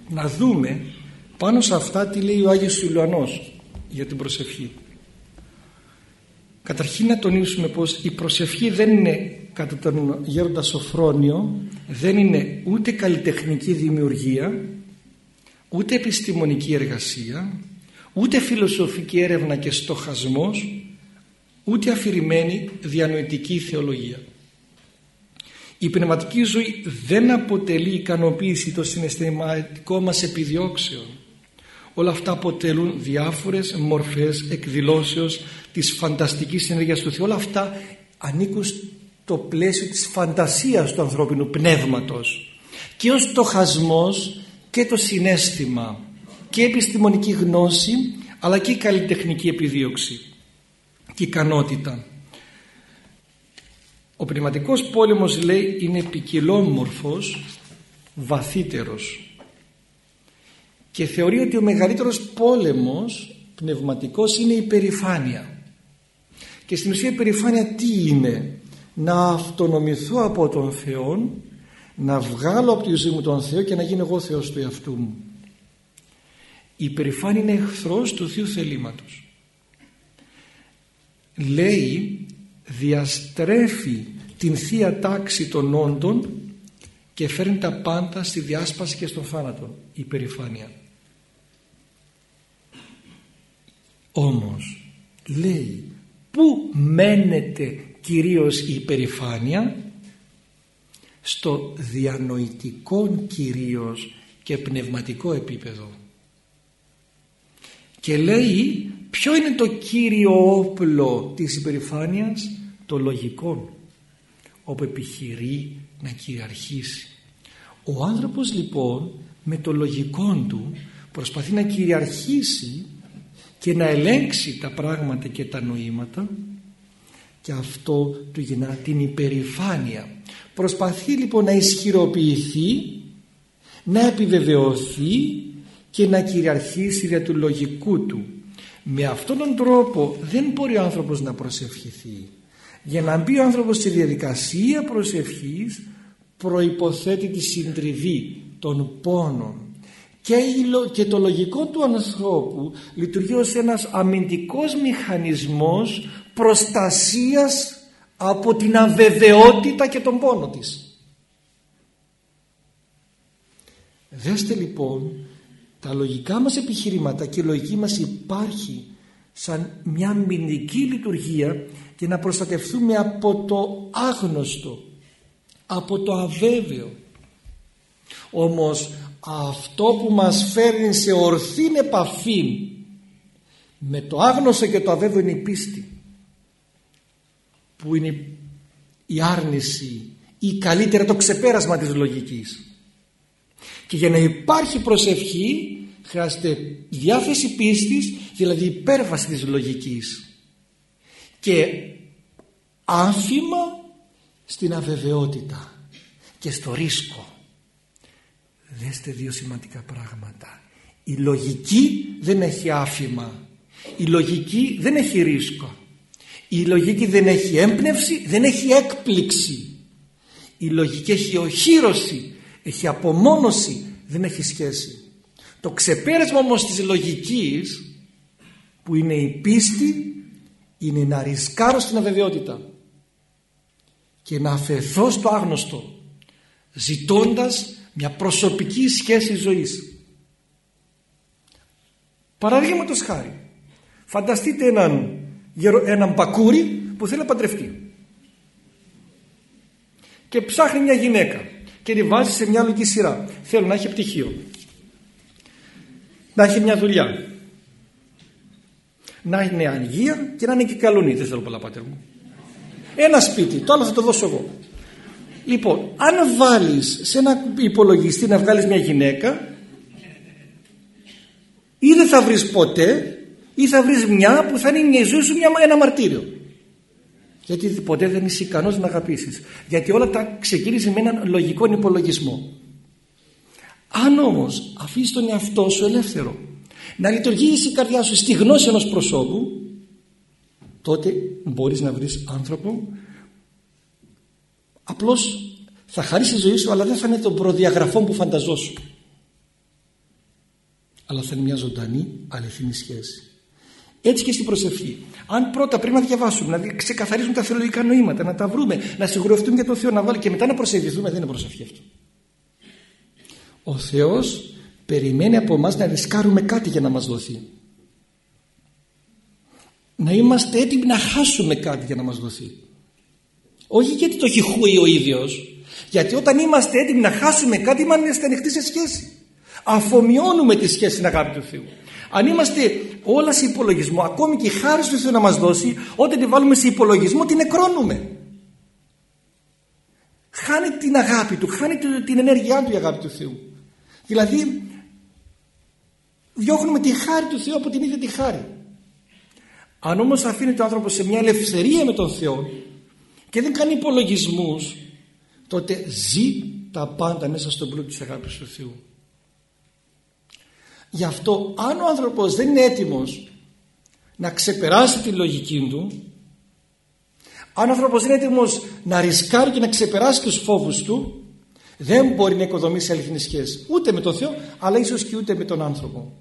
Να δούμε πάνω σε αυτά τι λέει ο Άγιος Ιουλιανός για την προσευχή. Καταρχήν να τονίσουμε πως η προσευχή δεν είναι κατά τον γέροντας Σοφρόνιο δεν είναι ούτε καλλιτεχνική δημιουργία ούτε επιστημονική εργασία ούτε φιλοσοφική έρευνα και στοχασμός ούτε αφηρημένη διανοητική θεολογία. Η πνευματική ζωή δεν αποτελεί ικανοποίηση των συναισθηματικών μας επιδιώξεων. Όλα αυτά αποτελούν διάφορες μορφές εκδηλώσεως της φανταστικής ενέργειας του Θεού. Όλα αυτά ανήκουν στο πλαίσιο της φαντασίας του ανθρώπινου πνεύματος. Και ο στοχασμός και το συνέστημα και επιστημονική γνώση αλλά και καλλιτεχνική επιδίωξη και ικανότητα. Ο πνευματικός πόλεμος λέει είναι ποικιλόμορφος, βαθύτερος και θεωρεί ότι ο μεγαλύτερος πόλεμος πνευματικός είναι η περηφάνεια. Και στην ουσία η περηφάνεια τι είναι; Να αυτονομηθώ από τον Θεό να βγάλω από τη ζωή μου τον Θεό και να γίνω εγώ Θεός του εαυτού μου η υπερηφάνεια είναι εχθρός του Θείου θελήματος. Λέει διαστρέφει την θεία τάξη των όντων και φέρνει τα πάντα στη διάσπαση και στον θάνατο η υπερηφάνεια. Όμως λέει πού μένεται κυρίως η υπερηφάνεια; Στο διανοητικό κυρίως και πνευματικό επίπεδο και λέει ποιο είναι το κύριο όπλο της υπερηφάνειας; Το λογικό. Όπου επιχειρεί να κυριαρχήσει. Ο άνθρωπος λοιπόν με το λογικό του προσπαθεί να κυριαρχήσει και να ελέγξει τα πράγματα και τα νοήματα. Και αυτό του γεννά την υπερηφάνεια. Προσπαθεί λοιπόν να ισχυροποιηθεί να επιβεβαιωθεί και να κυριαρχήσει για του λογικού του. Με αυτόν τον τρόπο δεν μπορεί ο άνθρωπος να προσευχηθεί. Για να μπει ο άνθρωπος στη διαδικασία προσευχής προϋποθέτει τη συντριβή των πόνων. Και το λογικό του ανθρώπου λειτουργεί ως ένας αμυντικός μηχανισμός προστασίας από την αβεβαιότητα και τον πόνο της. Δέστε λοιπόν τα λογικά μας επιχειρήματα και η λογική μας υπάρχει σαν μια αμυντική λειτουργία και να προστατευτούμε από το άγνωστο, από το αβέβαιο. Όμως αυτό που μας φέρνει σε ορθή επαφή με το άγνωστο και το αβέβαιο είναι η πίστη που είναι η άρνηση ή καλύτερα το ξεπέρασμα της λογικής και για να υπάρχει προσευχή χρειάζεται διάθεση πίστης δηλαδή υπέρβαση της λογικής. Και άφημα στην αβεβαιότητα και στο ρίσκο. Δέστε δύο σημαντικά πράγματα. Η λογική δεν έχει άφημα η λογική δεν έχει ρίσκο. Η λογική δεν έχει έμπνευση δεν έχει έκπληξη. Η λογική έχει οχύρωση έχει απομόνωση δεν έχει σχέση. Το ξεπέρασμα όμως της λογικής που είναι η πίστη είναι να ρισκάρω στην αβεβαιότητα και να αφαιθώ στο άγνωστο ζητώντας μια προσωπική σχέση ζωής. Παραδείγματος χάρη φανταστείτε έναν, έναν μπακούρι που θέλει να παντρευτεί και ψάχνει μια γυναίκα και τη βάζει σε μια λογική σειρά. Θέλω να έχει πτυχίο να έχει μια δουλειά. Να είναι αργία και να είναι και καλονή. Δεν θέλω πολλά πάτερ μου. Ένα σπίτι, το άλλο θα το δώσω εγώ. Λοιπόν, αν βάλεις σε ένα υπολογιστή να βγάλεις μια γυναίκα ή δεν θα βρεις ποτέ ή θα βρεις μια που θα είναι η ζωή σου μια, ένα μαρτύριο. Γιατί ποτέ δεν είσαι ικανός να αγαπήσεις. Γιατί όλα τα ξεκίνησε με έναν λογικό υπολογισμό. Αν όμως αφήσεις τον εαυτό σου ελεύθερο να λειτουργήσει η καρδιά σου στη γνώση ενός προσώπου τότε μπορείς να βρεις άνθρωπο Απλώς θα χαρίσεις τη ζωή σου αλλά δεν θα είναι των προδιαγραφών που φανταζόσου. Αλλά θα είναι μια ζωντανή αληθινή σχέση. Έτσι και στην προσευχή. Αν πρώτα πρέπει να διαβάσουμε, να ξεκαθαρίσουμε τα θεολογικά νοήματα, να τα βρούμε, να σιγουρευτούμε για τον Θεό, να βάλει και μετά να προσευχηθούμε, δεν είναι προσευχή αυτό. Ο Θεός περιμένει από εμά να ρισκάρουμε κάτι για να μας δοθεί. Να είμαστε έτοιμοι να χάσουμε κάτι για να μας δοθεί. Όχι γιατί το έχει χούει ο ίδιος. Γιατί όταν είμαστε έτοιμοι να χάσουμε κάτι είμαστε ανοιχτοί σε σχέση. Αφομοιώνουμε τη σχέση στην αγάπη του Θεού. Αν είμαστε όλα σε υπολογισμό, ακόμη και η χάρη του Θεού να μας δώσει, όταν τη βάλουμε σε υπολογισμό την νεκρώνουμε. Χάνει την αγάπη του, χάνει την ενέργειά του η αγάπη του Θεού. Δηλαδή διώχνουμε τη χάρη του Θεού από την ίδια τη χάρη. Αν όμως αφήνει ο άνθρωπος σε μια ελευθερία με τον Θεό και δεν κάνει υπολογισμούς τότε ζει τα πάντα μέσα στον πλούτο της αγάπης του Θεού γι' αυτό αν ο άνθρωπος δεν είναι έτοιμος να ξεπεράσει τη λογική του αν ο άνθρωπος δεν είναι έτοιμος να ρισκάρει και να ξεπεράσει τους φόβους του δεν μπορεί να οικοδομήσει αληθινή σχέση ούτε με τον Θεό αλλά ίσως και ούτε με τον άνθρωπο.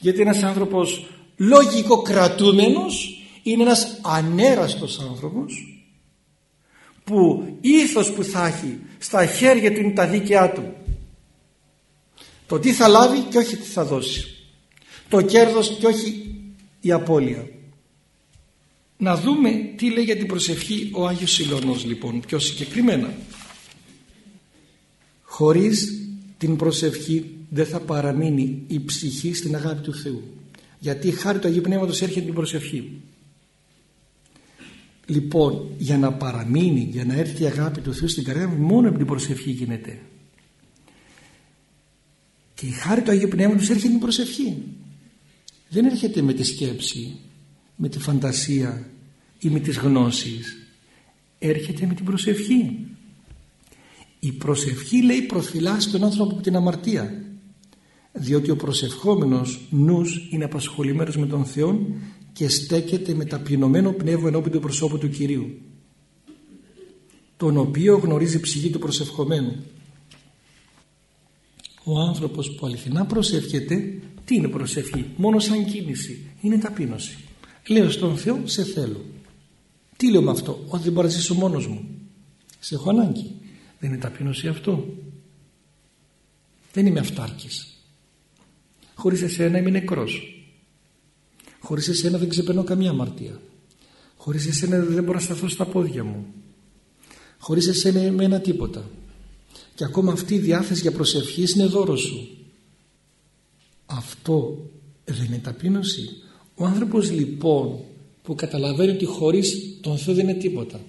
Γιατί ένας άνθρωπος λογικό κρατούμενος είναι ένας ανέραστος άνθρωπος που ήθος που θα έχει στα χέρια του είναι τα δίκαιά του το τι θα λάβει και όχι τι θα δώσει. Το κέρδος και όχι η απώλεια. Να δούμε τι λέει για την προσευχή ο Άγιος Σιλωνός λοιπόν πιο συγκεκριμένα. Χωρίς την προσευχή δεν θα παραμείνει η ψυχή στην αγάπη του Θεού. Γιατί η χάρη του Αγίου Πνεύματος έρχεται την προσευχή. Λοιπόν, για να παραμείνει, για να έρθει η αγάπη του Θεού στην καρδιά μόνο από την προσευχή γίνεται. Και η χάρη του Αγίου Πνεύματος έρχεται την προσευχή. Δεν έρχεται με τη σκέψη, με τη φαντασία ή με τις γνώσεις. Έρχεται με την προσευχή. Η προσευχή λέει προφυλάσσει τον άνθρωπο από την αμαρτία. Διότι ο προσευχόμενος νους είναι απασχολημένος με τον Θεό και στέκεται με ταπεινωμένο πνεύμα ενώπιν του προσώπου του Κυρίου τον οποίο γνωρίζει η ψυχή του προσευχομένου ο άνθρωπος που αληθινά προσεύχεται τι είναι προσευχή; Μόνο σαν κίνηση. Είναι ταπείνωση. Λέω στον Θεό σε θέλω τι λέω με αυτό; Ότι δεν μπορώ να ζήσω μόνος μου. Σε έχω ανάγκη. Δεν είναι ταπείνωση αυτό. Δεν είμαι αυτάρκης. Χωρίς εσένα είμαι νεκρός. Χωρίς εσένα δεν ξεπερνώ καμία αμαρτία. Χωρίς εσένα δεν μπορώ να σταθώ στα πόδια μου. Χωρίς εσένα είμαι ένα τίποτα και ακόμα αυτή η διάθεση για προσευχής είναι δώρος σου. Αυτό δεν είναι ταπείνωση. Ο άνθρωπος λοιπόν που καταλαβαίνει ότι χωρίς τον Θεό δεν είναι τίποτα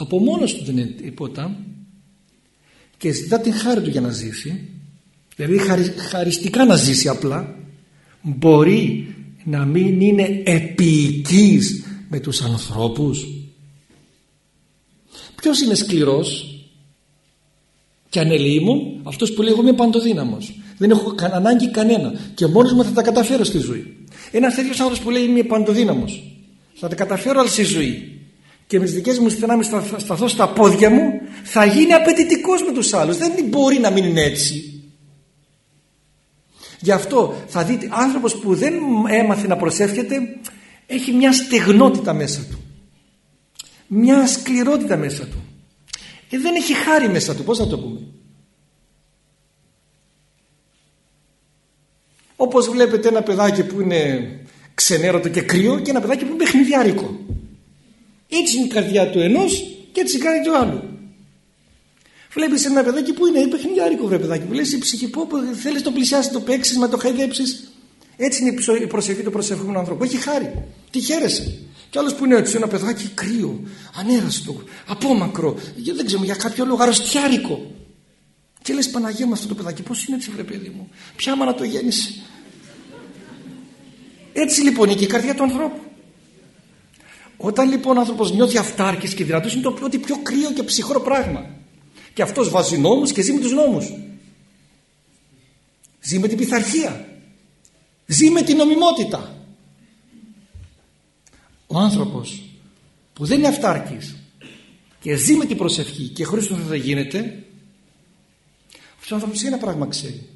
από μόνος του δεν είναι τίποτα και ζητά την χάρη του για να ζήσει δηλαδή χαριστικά να ζήσει απλά μπορεί να μην είναι επίοικης με τους ανθρώπους. Ποιος είναι σκληρός; Και ανελεήμων αυτός που λέει εγώ είμαι παντοδύναμος. Δεν έχω ανάγκη κανένα. Και μόνος μου θα τα καταφέρω στη ζωή ένας τέτοιος άνθρωπος που λέει είμαι παντοδύναμος. Θα τα καταφέρω αλλά στη ζωή. Και με τις δικές μου δυνάμεις θα σταθώ στα πόδια μου θα γίνει απαιτητικός με τους άλλους. Δεν μπορεί να μην είναι έτσι γι' αυτό θα δείτε άνθρωπος που δεν έμαθε να προσεύχεται έχει μια στεγνότητα μέσα του. Μια σκληρότητα μέσα του ε, δεν έχει χάρη μέσα του πως θα το πούμε όπως βλέπετε ένα παιδάκι που είναι ξενέρωτο και κρύο και ένα παιδάκι που είναι παιχνιδιάρικο έτσι είναι η καρδιά του ενός και έτσι η καρδιά του άλλου Βλέπεις ένα παιδάκι που είναι παιχνιδιάρικο βρε παιδάκι που λες η ψυχή που θέλεις το πλησιάσει, το παίξεις, να το χαϊδέψεις έτσι είναι η προσευχή του προσευχόμενου ανθρώπου. Έχει χάρη. Τι χαίρεσαι. Κι άλλος που είναι έτσι, ένα παιδάκι κρύο, ανέραστο, απόμακρο, δεν ξέρω, για κάποιο λόγο αρρωστιάρικο. Και λες Παναγία με αυτό το παιδάκι, πώς είναι έτσι, βρε παιδί μου, ποια άμα να το γέννησε. Έτσι λοιπόν είναι και η καρδιά του ανθρώπου. Όταν λοιπόν ο άνθρωπος νιώθει αυτάρκης και δυνατός, είναι το πρώτο πιο κρύο και ψυχρό πράγμα. Και αυτός βάζει νόμους και ζει με τους νόμους. Ζει με την πειθαρχία. Ζει με την νομιμότητα. Ο άνθρωπος που δεν είναι αυτάρκης και ζει με την προσευχή και χωρίς τον Θεό δεν γίνεται αυτός ο άνθρωπος ένα πράγμα ξέρει.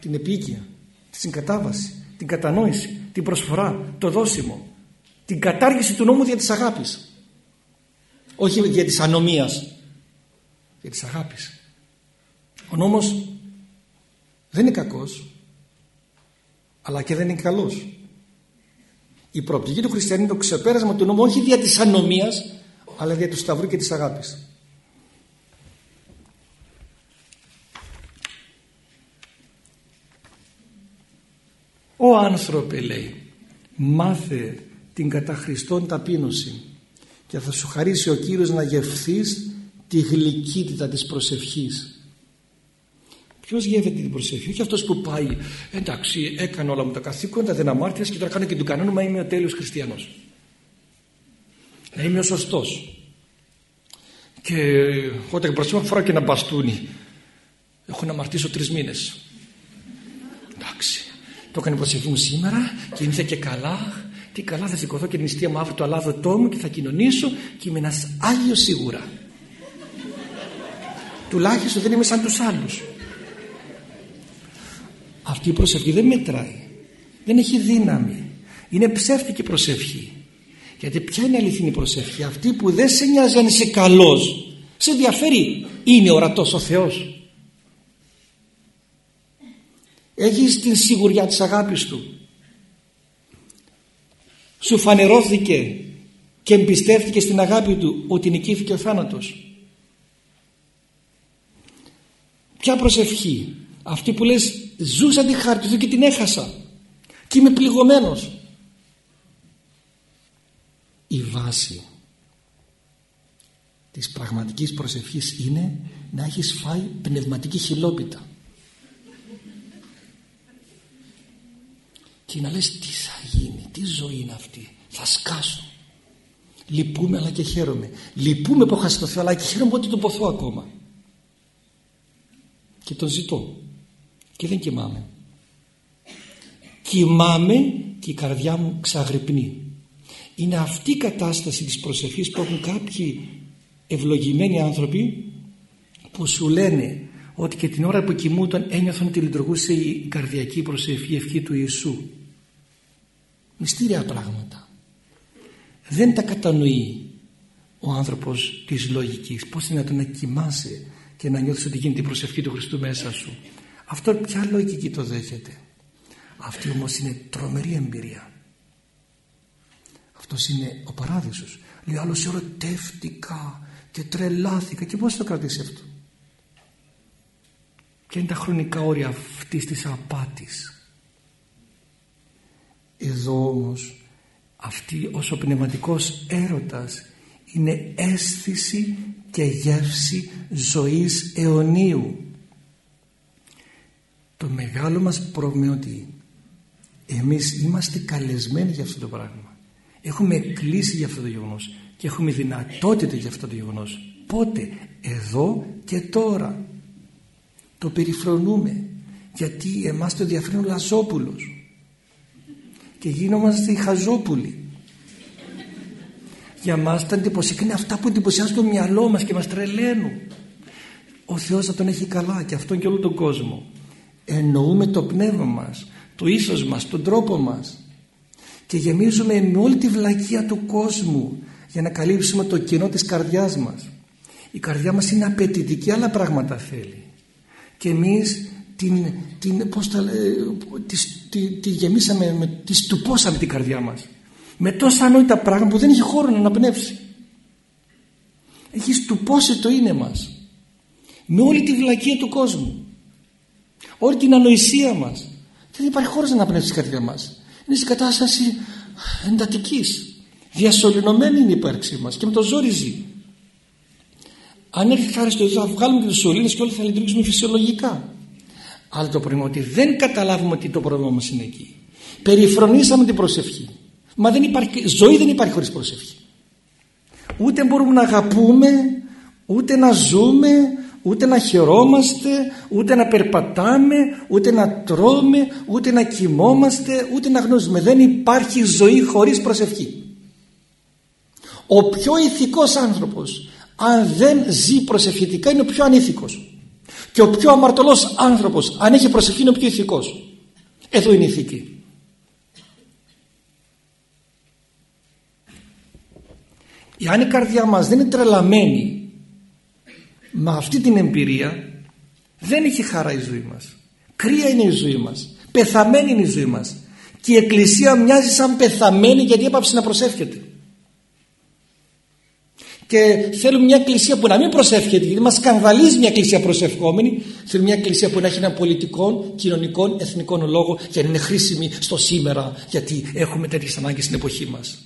Την επίοικια, τη συγκατάβαση, την κατανόηση, την προσφορά, το δόσιμο την κατάργηση του νόμου δια της αγάπης. Όχι δια της ανομίας δια της αγάπης. Ο νόμος δεν είναι κακός αλλά και δεν είναι καλός η προοπτική του χριστιανού είναι το ξεπέρασμα του νόμου όχι δια της ανομίας αλλά δια του σταυρού και της αγάπης. Ο άνθρωπε λέει μάθε την κατά Χριστόν ταπείνωση και θα σου χαρίσει ο Κύριος να γευθείς τη γλυκύτητα της προσευχής Ποιος γεύεται την προσευχή, όχι αυτός που πάει. Εντάξει, έκανε όλα μου τα καθήκοντα, δεν αμάρτησα και τώρα κάνω και του κανόνα, μα είμαι ο τέλειος χριστιανός. Να είμαι ο σωστός. Και όταν προσέχω φοράω και ένα μπαστούνι. Έχω να αμαρτήσω τρεις μήνες. Εντάξει. Το έκανε προσευχή μου σήμερα και ήρθε και καλά. Τι καλά θα σηκωθώ και την νηστεία μου αύριο το αλάδοτό μου και θα κοινωνήσω και είμαι ένας Άγιος σίγουρα. Τουλάχιστον δεν είμαι σαν τους άλλους αυτή η προσευχή δεν μετράει. Δεν έχει δύναμη. Είναι ψεύτικη προσευχή. Γιατί ποια είναι η αληθινή προσευχή; Αυτή που δεν σε νοιάζει αν είσαι καλός. Σε ενδιαφέρει είναι ορατός ο Θεός έχεις την σιγουριά της αγάπης Του. Σου φανερώθηκε και εμπιστεύτηκε στην αγάπη Του ότι νικήθηκε ο θάνατος. Ποια προσευχή; Αυτή που λες ζούσα τη χάρη του και την έχασα και είμαι πληγωμένος η βάση της πραγματικής προσευχής είναι να έχεις φάει πνευματική χιλόπιτα και να λες τι θα γίνει, τι ζωή είναι αυτή θα σκάσω Λυπούμε αλλά και χαίρομαι. Λυπούμε που έχω χάσει το Θεό αλλά και χαίρομαι ότι τον ποθώ ακόμα. Και τον ζητώ. Και δεν κοιμάμαι. Κοιμάμαι και η καρδιά μου ξαγρυπνεί. Είναι αυτή η κατάσταση της προσευχής που έχουν κάποιοι ευλογημένοι άνθρωποι που σου λένε ότι και την ώρα που κοιμούνταν ένιωθαν ότι λειτουργούσε η καρδιακή προσευχή η ευχή του Ιησού. Μυστήρια πράγματα. Δεν τα κατανοεί ο άνθρωπος της λογικής. Πώς είναι να κοιμάσαι και να νιώθεις ότι γίνεται η προσευχή του Χριστού μέσα σου. Αυτό ποια λογική το δέχεται. Αυτή όμως είναι τρομερή εμπειρία. Αυτός είναι ο παράδεισος. Λέει άλλος ερωτεύτηκα και τρελάθηκα και πώς θα το κρατήσει αυτό; Ποια είναι τα χρονικά όρια αυτής της απάτης; Εδώ όμως αυτή ως ο πνευματικός έρωτας είναι αίσθηση και γεύση ζωής αιωνίου. Το μεγάλο μας πρόβλημα είναι ότι εμείς είμαστε καλεσμένοι για αυτό το πράγμα. Έχουμε κλείσει για αυτό το γεγονός και έχουμε δυνατότητα για αυτό το γεγονός. Πότε, εδώ και τώρα. Το περιφρονούμε γιατί εμάς το ενδιαφέρει ο Λαζόπουλος και γίνομαστε οι χαζόπουλοι. Για μας τα εντυπωσιακά είναι αυτά που εντυπωσιάζουν το μυαλό μας και μας τρελαίνουν. Ο Θεός θα τον έχει καλά και αυτόν και όλο τον κόσμο. Εννοούμε το πνεύμα μας, το ίσος μας, τον τρόπο μας και γεμίζουμε με όλη τη βλακεία του κόσμου για να καλύψουμε το κενό της καρδιάς μας. Η καρδιά μας είναι απαιτητική, άλλα πράγματα θέλει. Και εμείς την, την, πώς τα, τη, τη, τη, γεμίσαμε, με, τη στουπώσαμε την καρδιά μας. Με τόσα ανόητα πράγματα που δεν έχει χώρο να αναπνεύσει. Έχει στουπώσει το είναι μας. Με όλη τη βλακεία του κόσμου. Όλη την ανοησία μας. Δεν υπάρχει χώρος να αναπνεύσει η καρδιά μας. Είναι σε κατάσταση εντατικής. Διασωληνωμένη είναι η ύπαρξή μας και με το ζόρι ζει. Αν έρθει χάρη στο Θεό θα βγάλουμε και τους σωλήνες και όλοι θα λειτουργήσουμε φυσιολογικά. Αλλά το πρόβλημα ότι δεν καταλάβουμε ότι το πρόβλημα μας είναι εκεί. Περιφρονήσαμε την προσευχή. Μα δεν υπάρχει, ζωή δεν υπάρχει χωρίς προσευχή. Ούτε μπορούμε να αγαπούμε, ούτε να ζούμε, ούτε να χαιρόμαστε, ούτε να περπατάμε, ούτε να τρώμε, ούτε να κοιμόμαστε, ούτε να γνωρίζουμε. Δεν υπάρχει ζωή χωρίς προσευχή. Ο πιο ηθικός άνθρωπος αν δεν ζει προσευχητικά είναι ο πιο ανήθικος. Και ο πιο αμαρτωλός άνθρωπος αν έχει προσευχή είναι ο πιο ηθικός. Εδώ είναι η ηθική. Εάν η καρδιά μας δεν είναι τρελαμένη με αυτή την εμπειρία δεν έχει χαρά η ζωή μας. Κρύα είναι η ζωή μας. Πεθαμένη είναι η ζωή μας. Και η Εκκλησία μοιάζει σαν πεθαμένη γιατί έπαψε να προσεύχεται. Και θέλουμε μια εκκλησία που να μην προσεύχεται, γιατί μας σκανδαλίζει μια εκκλησία προσευχόμενη. Θέλουμε μια εκκλησία που να έχει ένα πολιτικό, κοινωνικό, εθνικό λόγο για να είναι χρήσιμη στο σήμερα, γιατί έχουμε τέτοιες ανάγκες στην εποχή μας.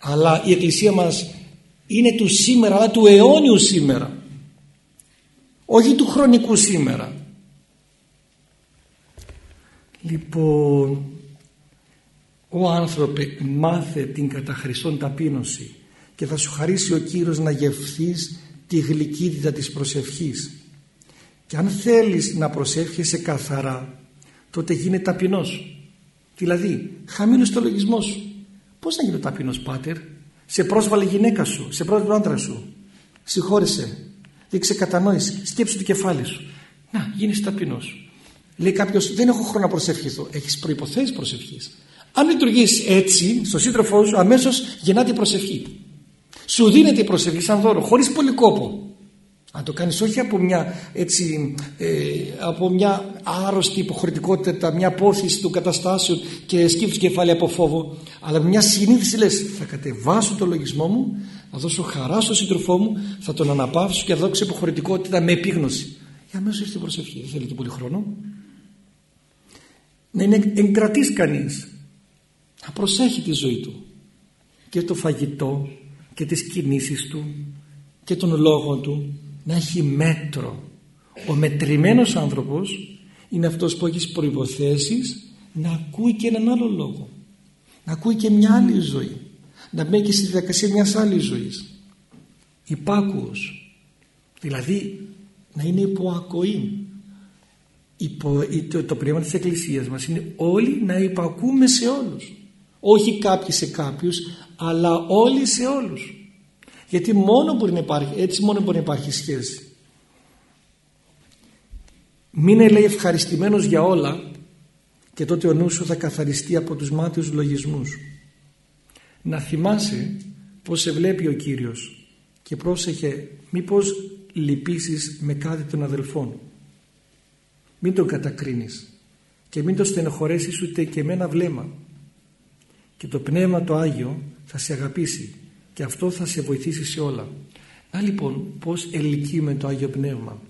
Αλλά η εκκλησία μας είναι του σήμερα, αλλά του αιώνιου σήμερα. Όχι του χρονικού σήμερα. Λοιπόν, ο άνθρωπε μάθε την καταχρηστών ταπείνωση και θα σου χαρίσει ο Κύριος να γευθείς τη γλυκύτητα της προσευχής. Και αν θέλεις να προσεύχεσαι καθαρά τότε γίνε ταπεινός. Δηλαδή χαμήλωσε το λογισμό σου. Πως να γίνει ταπεινός πάτερ; Σε πρόσβαλε γυναίκα σου σε πρόσβαλε άντρας σου. Συγχώρεσε δείξε κατανόηση σκέψου το κεφάλι σου. Να γίνεις ταπεινός. Λέει κάποιος δεν έχω χρόνο να προσευχηθώ έχεις προϋποθέσεις προσευχής. Αν λειτουργείς έτσι στο σύντροφό σου αμέσως γεννάται η προσευχή. Σου δίνεται η προσευχή σαν δώρο χωρίς πολύ κόπο. Αν το κάνεις όχι από μια, έτσι, ε, από μια άρρωστη υποχρεωτικότητα, μια απόθεση των καταστάσεων και σκύφους κεφάλι από φόβο, αλλά μια συνείδηση λες θα κατεβάσω το λογισμό μου, θα δώσω χαρά στον σύντροφό μου, θα τον αναπαύσω και θα δώσω υποχρεωτικότητα με επίγνωση. Για αμέσως ήρθε η προσευχή, δεν θέλει και πολύ χρόνο. Να είναι εγκρατής κανείς, να προσέχει τη ζωή του και το φαγητό και τις κινήσεις του και τον λόγο του να έχει μέτρο. Ο μετρημένος άνθρωπος είναι αυτός που έχεις προϋποθέσεις να ακούει και έναν άλλο λόγο. Να ακούει και μια άλλη ζωή. Να μπαίνει και στη διαδικασία μιας άλλης ζωής. Υπάκουος. Δηλαδή να είναι υποακοή υπο, το, το πνεύμα της Εκκλησίας μας είναι όλοι να υπακούμε σε όλους. Όχι κάποιοι σε κάποιους αλλά όλοι σε όλους. Γιατί μόνο μπορεί να υπάρχει έτσι μόνο μπορεί να υπάρχει σχέση. Μην λέει ευχαριστημένος για όλα και τότε ο νους σου θα καθαριστεί από τους μάτιους λογισμούς να θυμάσαι πως σε βλέπει ο Κύριος και πρόσεχε μήπως λυπήσεις με κάτι των αδελφών. Μην τον κατακρίνεις και μην τον στενοχωρέσεις ούτε και με ένα βλέμμα. Και το Πνεύμα το Άγιο θα σε αγαπήσει και αυτό θα σε βοηθήσει σε όλα. Να λοιπόν πως ελκύουμε το Άγιο Πνεύμα.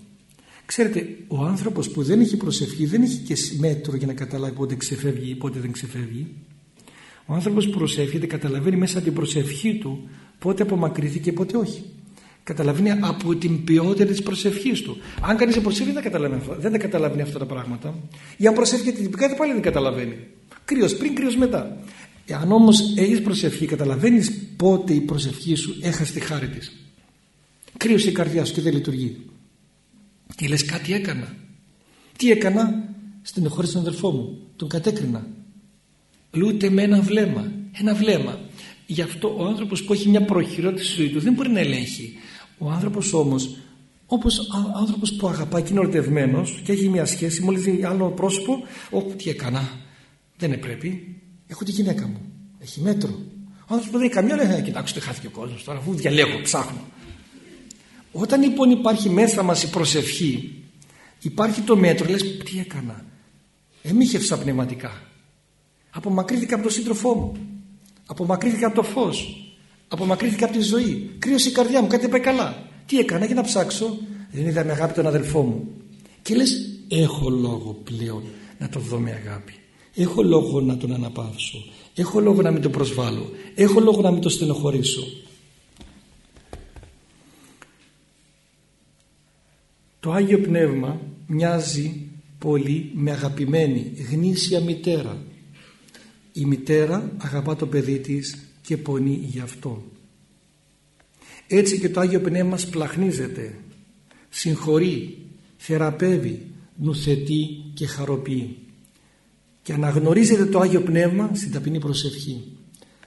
Ξέρετε ο άνθρωπος που δεν έχει προσευχή δεν έχει και μέτρο για να καταλάβει πότε ξεφεύγει ή πότε δεν ξεφεύγει ο άνθρωπος που προσεύχεται καταλαβαίνει μέσα από την προσευχή του πότε απομακρύθηκε και πότε όχι. Καταλαβαίνει από την ποιότητα της προσευχής του. Αν κανείς δεν προσεύχει δεν, καταλαβαίνει, δεν τα καταλαβαίνει αυτά τα πράγματα. Ή αν προσεύχεται τυπικά δεν πάλι δεν καταλαβαίνει. Κρύος πριν κρύος μετά. Αν όμως έχεις προσευχή καταλαβαίνεις πότε η προσευχή σου έχασε τη χάρη της. Κρύωσε η καρδιά σου και δεν λειτουργεί. Και λες κάτι έκανα τι έκανα; Στην χώρα στον αδελφό μου. Τον κατέκρινα ούτε με ένα βλέμμα ένα βλέμμα. Γι' αυτό ο άνθρωπος που έχει μια προχειρότητα στη ζωή του δεν μπορεί να ελέγχει. Ο άνθρωπος όμως όπως ο άνθρωπος που αγαπάει και είναι ερωτευμένος και έχει μια σχέση μόλις δει άλλο πρόσωπο όπου τι έκανα δεν πρέπει έχω τη γυναίκα μου έχει μέτρο ο άνθρωπος που δεν έχει καμία λέει κοιτάξτε χάθηκε ο κόσμος τώρα αφού διαλέγω ψάχνω όταν λοιπόν υπάρχει μέσα μας η προσευχή υπάρχει το μέτρο λες τι έκανα εμίχευσα πνευματικά απομακρύθηκα από τον σύντροφό μου. Απομακρύθηκα από το φως. Απομακρύθηκα από τη ζωή. Κρύωσε η καρδιά μου. Κάτι πάει καλά. Τι έκανα για να ψάξω; Δεν είδα με αγάπη τον αδελφό μου. Και λες έχω λόγο πλέον να το δω με αγάπη. Έχω λόγο να τον αναπαύσω. Έχω λόγο να μην τον προσβάλλω. Έχω λόγο να μην τον στενοχωρήσω το Άγιο Πνεύμα μοιάζει πολύ με αγαπημένη γνήσια μητέρα η μητέρα αγαπά το παιδί της και πονεί γι' αυτό. Έτσι και το Άγιο Πνεύμα σπλαχνίζεται, συγχωρεί, θεραπεύει, νουθετεί και χαροποιεί. Και αναγνωρίζεται το Άγιο Πνεύμα στην ταπεινή προσευχή.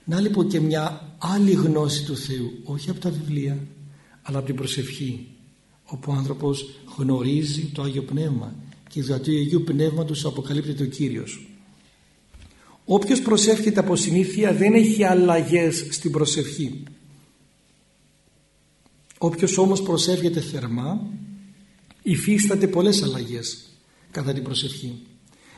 Να λοιπόν και μια άλλη γνώση του Θεού, όχι από τα βιβλία, αλλά από την προσευχή, όπου ο άνθρωπος γνωρίζει το Άγιο Πνεύμα και δια του Αγίου Πνεύματος αποκαλύπτεται ο Κύριος. Όποιος προσεύχεται από συνήθεια δεν έχει αλλαγές στην προσευχή. Όποιος όμως προσεύχεται θερμά υφίσταται πολλές αλλαγές κατά την προσευχή.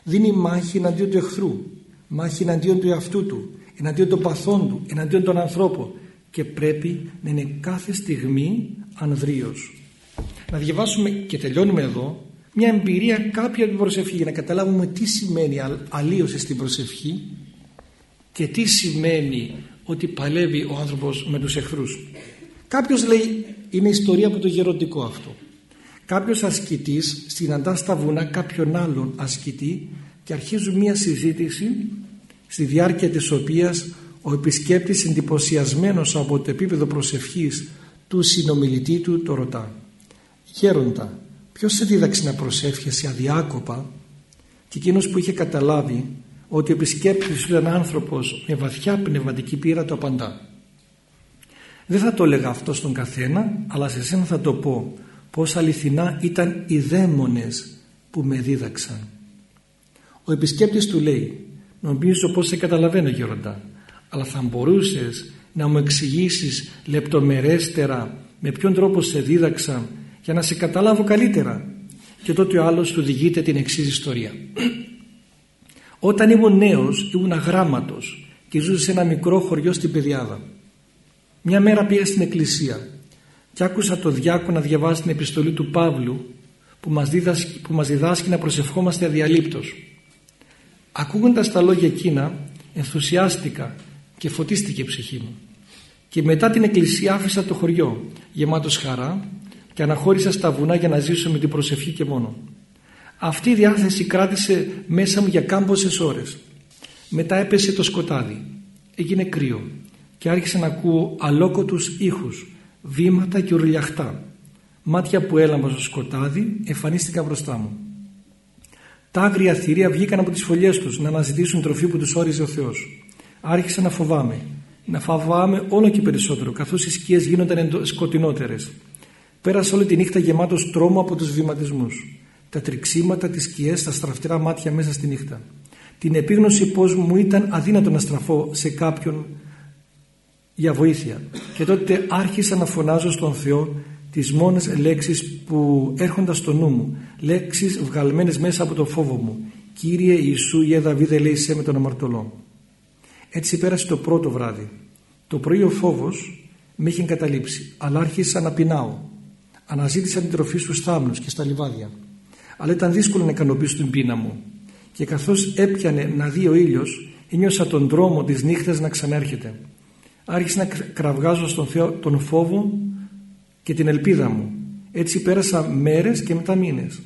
Δίνει μάχη εναντίον του εχθρού, μάχη εναντίον του εαυτού του, εναντίον των παθών του, εναντίον των ανθρώπων και πρέπει να είναι κάθε στιγμή ανδρείος. Να διαβάσουμε και τελειώνουμε εδώ μια εμπειρία κάποια από την προσευχή για να καταλάβουμε τι σημαίνει αλλίωση στην προσευχή και τι σημαίνει ότι παλεύει ο άνθρωπος με τους εχθρούς. Κάποιος λέει είναι ιστορία από το γεροντικό αυτό. Κάποιος ασκητής συναντά στα βουνά κάποιον άλλον ασκητή και αρχίζουν μια συζήτηση στη διάρκεια της οποίας ο επισκέπτης εντυπωσιασμένος από το επίπεδο προσευχής του συνομιλητή του το ρωτά «Γέροντα, Ποιος σε δίδαξε να προσεύχεσαι αδιάκοπα και εκείνος που είχε καταλάβει ότι ο επισκέπτης του ήταν άνθρωπος με βαθιά πνευματική πείρα το απαντά. Δεν θα το έλεγα αυτό στον καθένα αλλά σε σένα θα το πω πως αληθινά ήταν οι δαίμονες που με δίδαξαν. Ο επισκέπτης του λέει νομίζω πως σε καταλαβαίνω γέροντα αλλά θα μπορούσες να μου εξηγήσεις λεπτομερέστερα με ποιον τρόπο σε δίδαξαν για να σε καταλάβω καλύτερα. Και τότε ο άλλος του διηγείται την εξής ιστορία. Όταν ήμουν νέος ήμουν αγράμματος και ζούσα σε ένα μικρό χωριό στην Πεδιάδα. Μια μέρα πήγα στην εκκλησία και άκουσα το διάκο να διαβάσει την επιστολή του Παύλου που μας, διδάσκει, που μας διδάσκει να προσευχόμαστε αδιαλείπτως. Ακούγοντας τα λόγια εκείνα ενθουσιάστηκα και φωτίστηκε η ψυχή μου. Και μετά την εκκλησία άφησα το χωριό γεμάτος χαρά και αναχώρησα στα βουνά για να ζήσω με την προσευχή και μόνο. Αυτή η διάθεση κράτησε μέσα μου για κάμποσες ώρες. Μετά έπεσε το σκοτάδι. Έγινε κρύο και άρχισα να ακούω αλόκοτους ήχους, βήματα και ουρλιαχτά. Μάτια που έλαμπαν στο σκοτάδι εμφανίστηκαν μπροστά μου. Τα άγρια θηρία βγήκαν από τις φωλιές τους να αναζητήσουν τροφή που τους όριζε ο Θεός. Άρχισα να φοβάμαι, να φοβάμαι όλο και περισσότερο καθώς οι σκιές γίνονταν σκοτεινότερες. Πέρασα όλη τη νύχτα γεμάτος τρόμο από τους βηματισμούς. Τα τριξίματα, τις σκιές, τα στραφτερά μάτια μέσα στη νύχτα. Την επίγνωση πως μου ήταν αδύνατο να στραφώ σε κάποιον για βοήθεια. Και τότε άρχισα να φωνάζω στον Θεό τις μόνες λέξεις που έρχονταν στο νου μου. Λέξεις βγαλμένες μέσα από το φόβο μου. Κύριε Ιησού, Ιε Δαβίδε λέει σε με τον αμαρτωλό. Έτσι πέρασε το πρώτο βράδυ. Το πρωί ο φόβος με είχε εγκαταλείψει, αλλά άρχισα να πεινάω. Αναζήτησα την τροφή στους θάμνους και στα λιβάδια. Αλλά ήταν δύσκολο να ικανοποιήσω την πείνα μου. Και καθώς έπιανε να δει ο ήλιος, ένιωσα τον δρόμο της νύχτας να ξανέρχεται. Άρχισα να κραυγάζω στον Θεό τον φόβο και την ελπίδα μου. Έτσι πέρασα μέρες και μετά μήνες.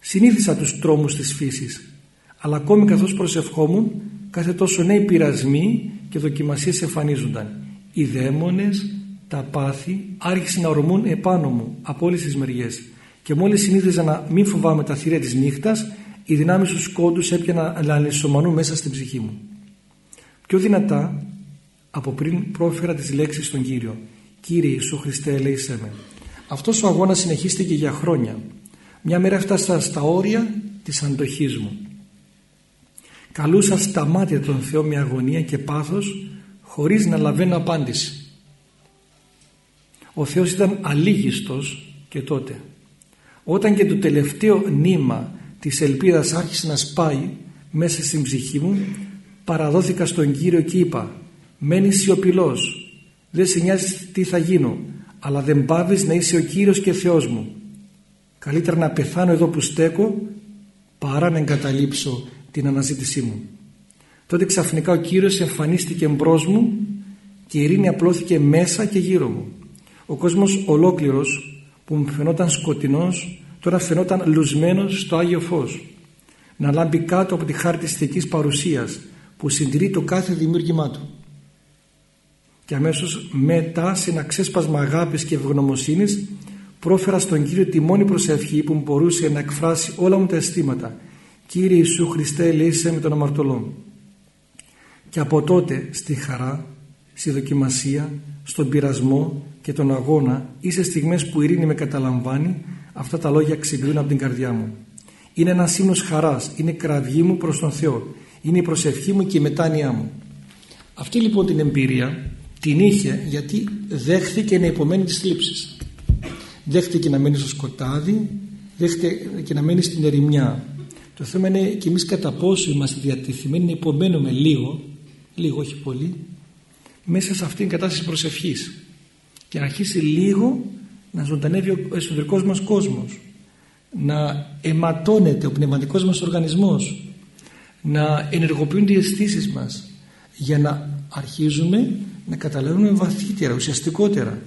Συνήθισα τους τρόμους της φύσης, αλλά ακόμη καθώς προσευχόμουν, κάθε τόσο νέοι πειρασμοί και δοκιμασίες εμφανίζονταν. Οι δαίμονες, τα πάθη άρχισαν να ορμούν επάνω μου από όλες τις μεριές και μόλις συνήθιζα να μην φοβάμαι τα θηρία της νύχτας οι δυνάμεις τους σκόντους έπιαναν να ανισομανούν μέσα στην ψυχή μου. Πιο δυνατά από πριν πρόφερα τις λέξεις στον Κύριο «Κύριε Ιησού Χριστέ ελέησέ με». Αυτός ο αγώνας συνεχίστηκε για χρόνια. Μια μέρα έφτασα στα όρια της αντοχής μου. Καλούσα στα μάτια των Θεό με αγωνία και πάθος χωρίς να λαβαίνω απάντηση. Ο Θεός ήταν αλήγιστος και τότε. Όταν και το τελευταίο νήμα της ελπίδας άρχισε να σπάει μέσα στην ψυχή μου παραδόθηκα στον Κύριο και είπα μένεις σιωπηλός. δεν σε νοιάζει τι θα γίνω αλλά δεν πάβεις να είσαι ο Κύριος και Θεός μου καλύτερα να πεθάνω εδώ που στέκω παρά να εγκαταλείψω την αναζήτησή μου τότε ξαφνικά ο Κύριος εμφανίστηκε μπρος μου και η ειρήνη απλώθηκε μέσα και γύρω μου ο κόσμος ολόκληρος που μου φαινόταν σκοτεινός τώρα φαινόταν λουσμένος στο Άγιο Φως. Να λάμπει κάτω από τη χάρη της θετικής παρουσίας που συντηρεί το κάθε δημιούργημά του. Και αμέσως μετά σε ένα ξέσπασμα αγάπης και ευγνωμοσύνης πρόφερα στον Κύριο τη μόνη προσευχή που μπορούσε να εκφράσει όλα μου τα αισθήματα. Κύριε Ιησού Χριστέ ελέησέ με τον αμαρτωλό και από τότε στη χαρά, στη δοκιμασία, στον πειρασμό και τον αγώνα ή σε στιγμές που η ειρήνη με καταλαμβάνει αυτά τα λόγια ξυπνούν από την καρδιά μου. Είναι ένας ύμνος χαράς, είναι κραυγή μου προς τον Θεό, είναι η προσευχή μου και η μετάνοιά μου. Αυτή λοιπόν την εμπειρία την είχε γιατί δέχθηκε να υπομένει τις θλίψεις. Δέχτηκε να μένει στο σκοτάδι, δέχτηκε να μένει στην ερημιά. Το θέμα είναι και εμείς κατά πόσο είμαστε διατεθειμένοι να υπομένουμε λίγο, λίγο όχι πολύ, μέσα σε αυτήν την κατάσταση προσευχής και να αρχίσει λίγο να ζωντανεύει ο εσωτερικός μας κόσμος. Να αιματώνεται ο πνευματικός μας οργανισμός. Να ενεργοποιούνται οι αισθήσεις μας για να αρχίζουμε να καταλαβαίνουμε βαθύτερα, ουσιαστικότερα.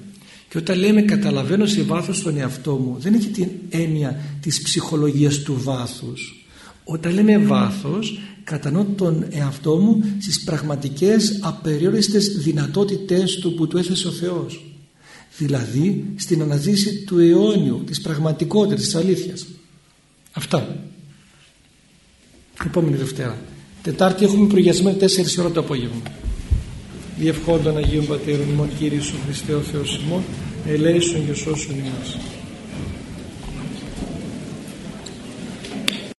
Και όταν λέμε καταλαβαίνω σε βάθος τον εαυτό μου δεν έχει την έννοια της ψυχολογίας του βάθους. Όταν λέμε βάθος κατανοώ τον εαυτό μου στις πραγματικές απεριόριστες δυνατότητες του που του έθεσε ο Θεός δηλαδή στην αναζήτηση του αιώνιου της πραγματικότητας της αλήθειας. Αυτά. Επόμενη Δευτέρα. Τετάρτη έχουμε προγιασμένο 4 ώρα το απόγευμα. Διευχόντων Αγίων Πατέρων ημών Κύριε Σου Χριστέ ο Θεός ημών ελέησον και σώσον ημάς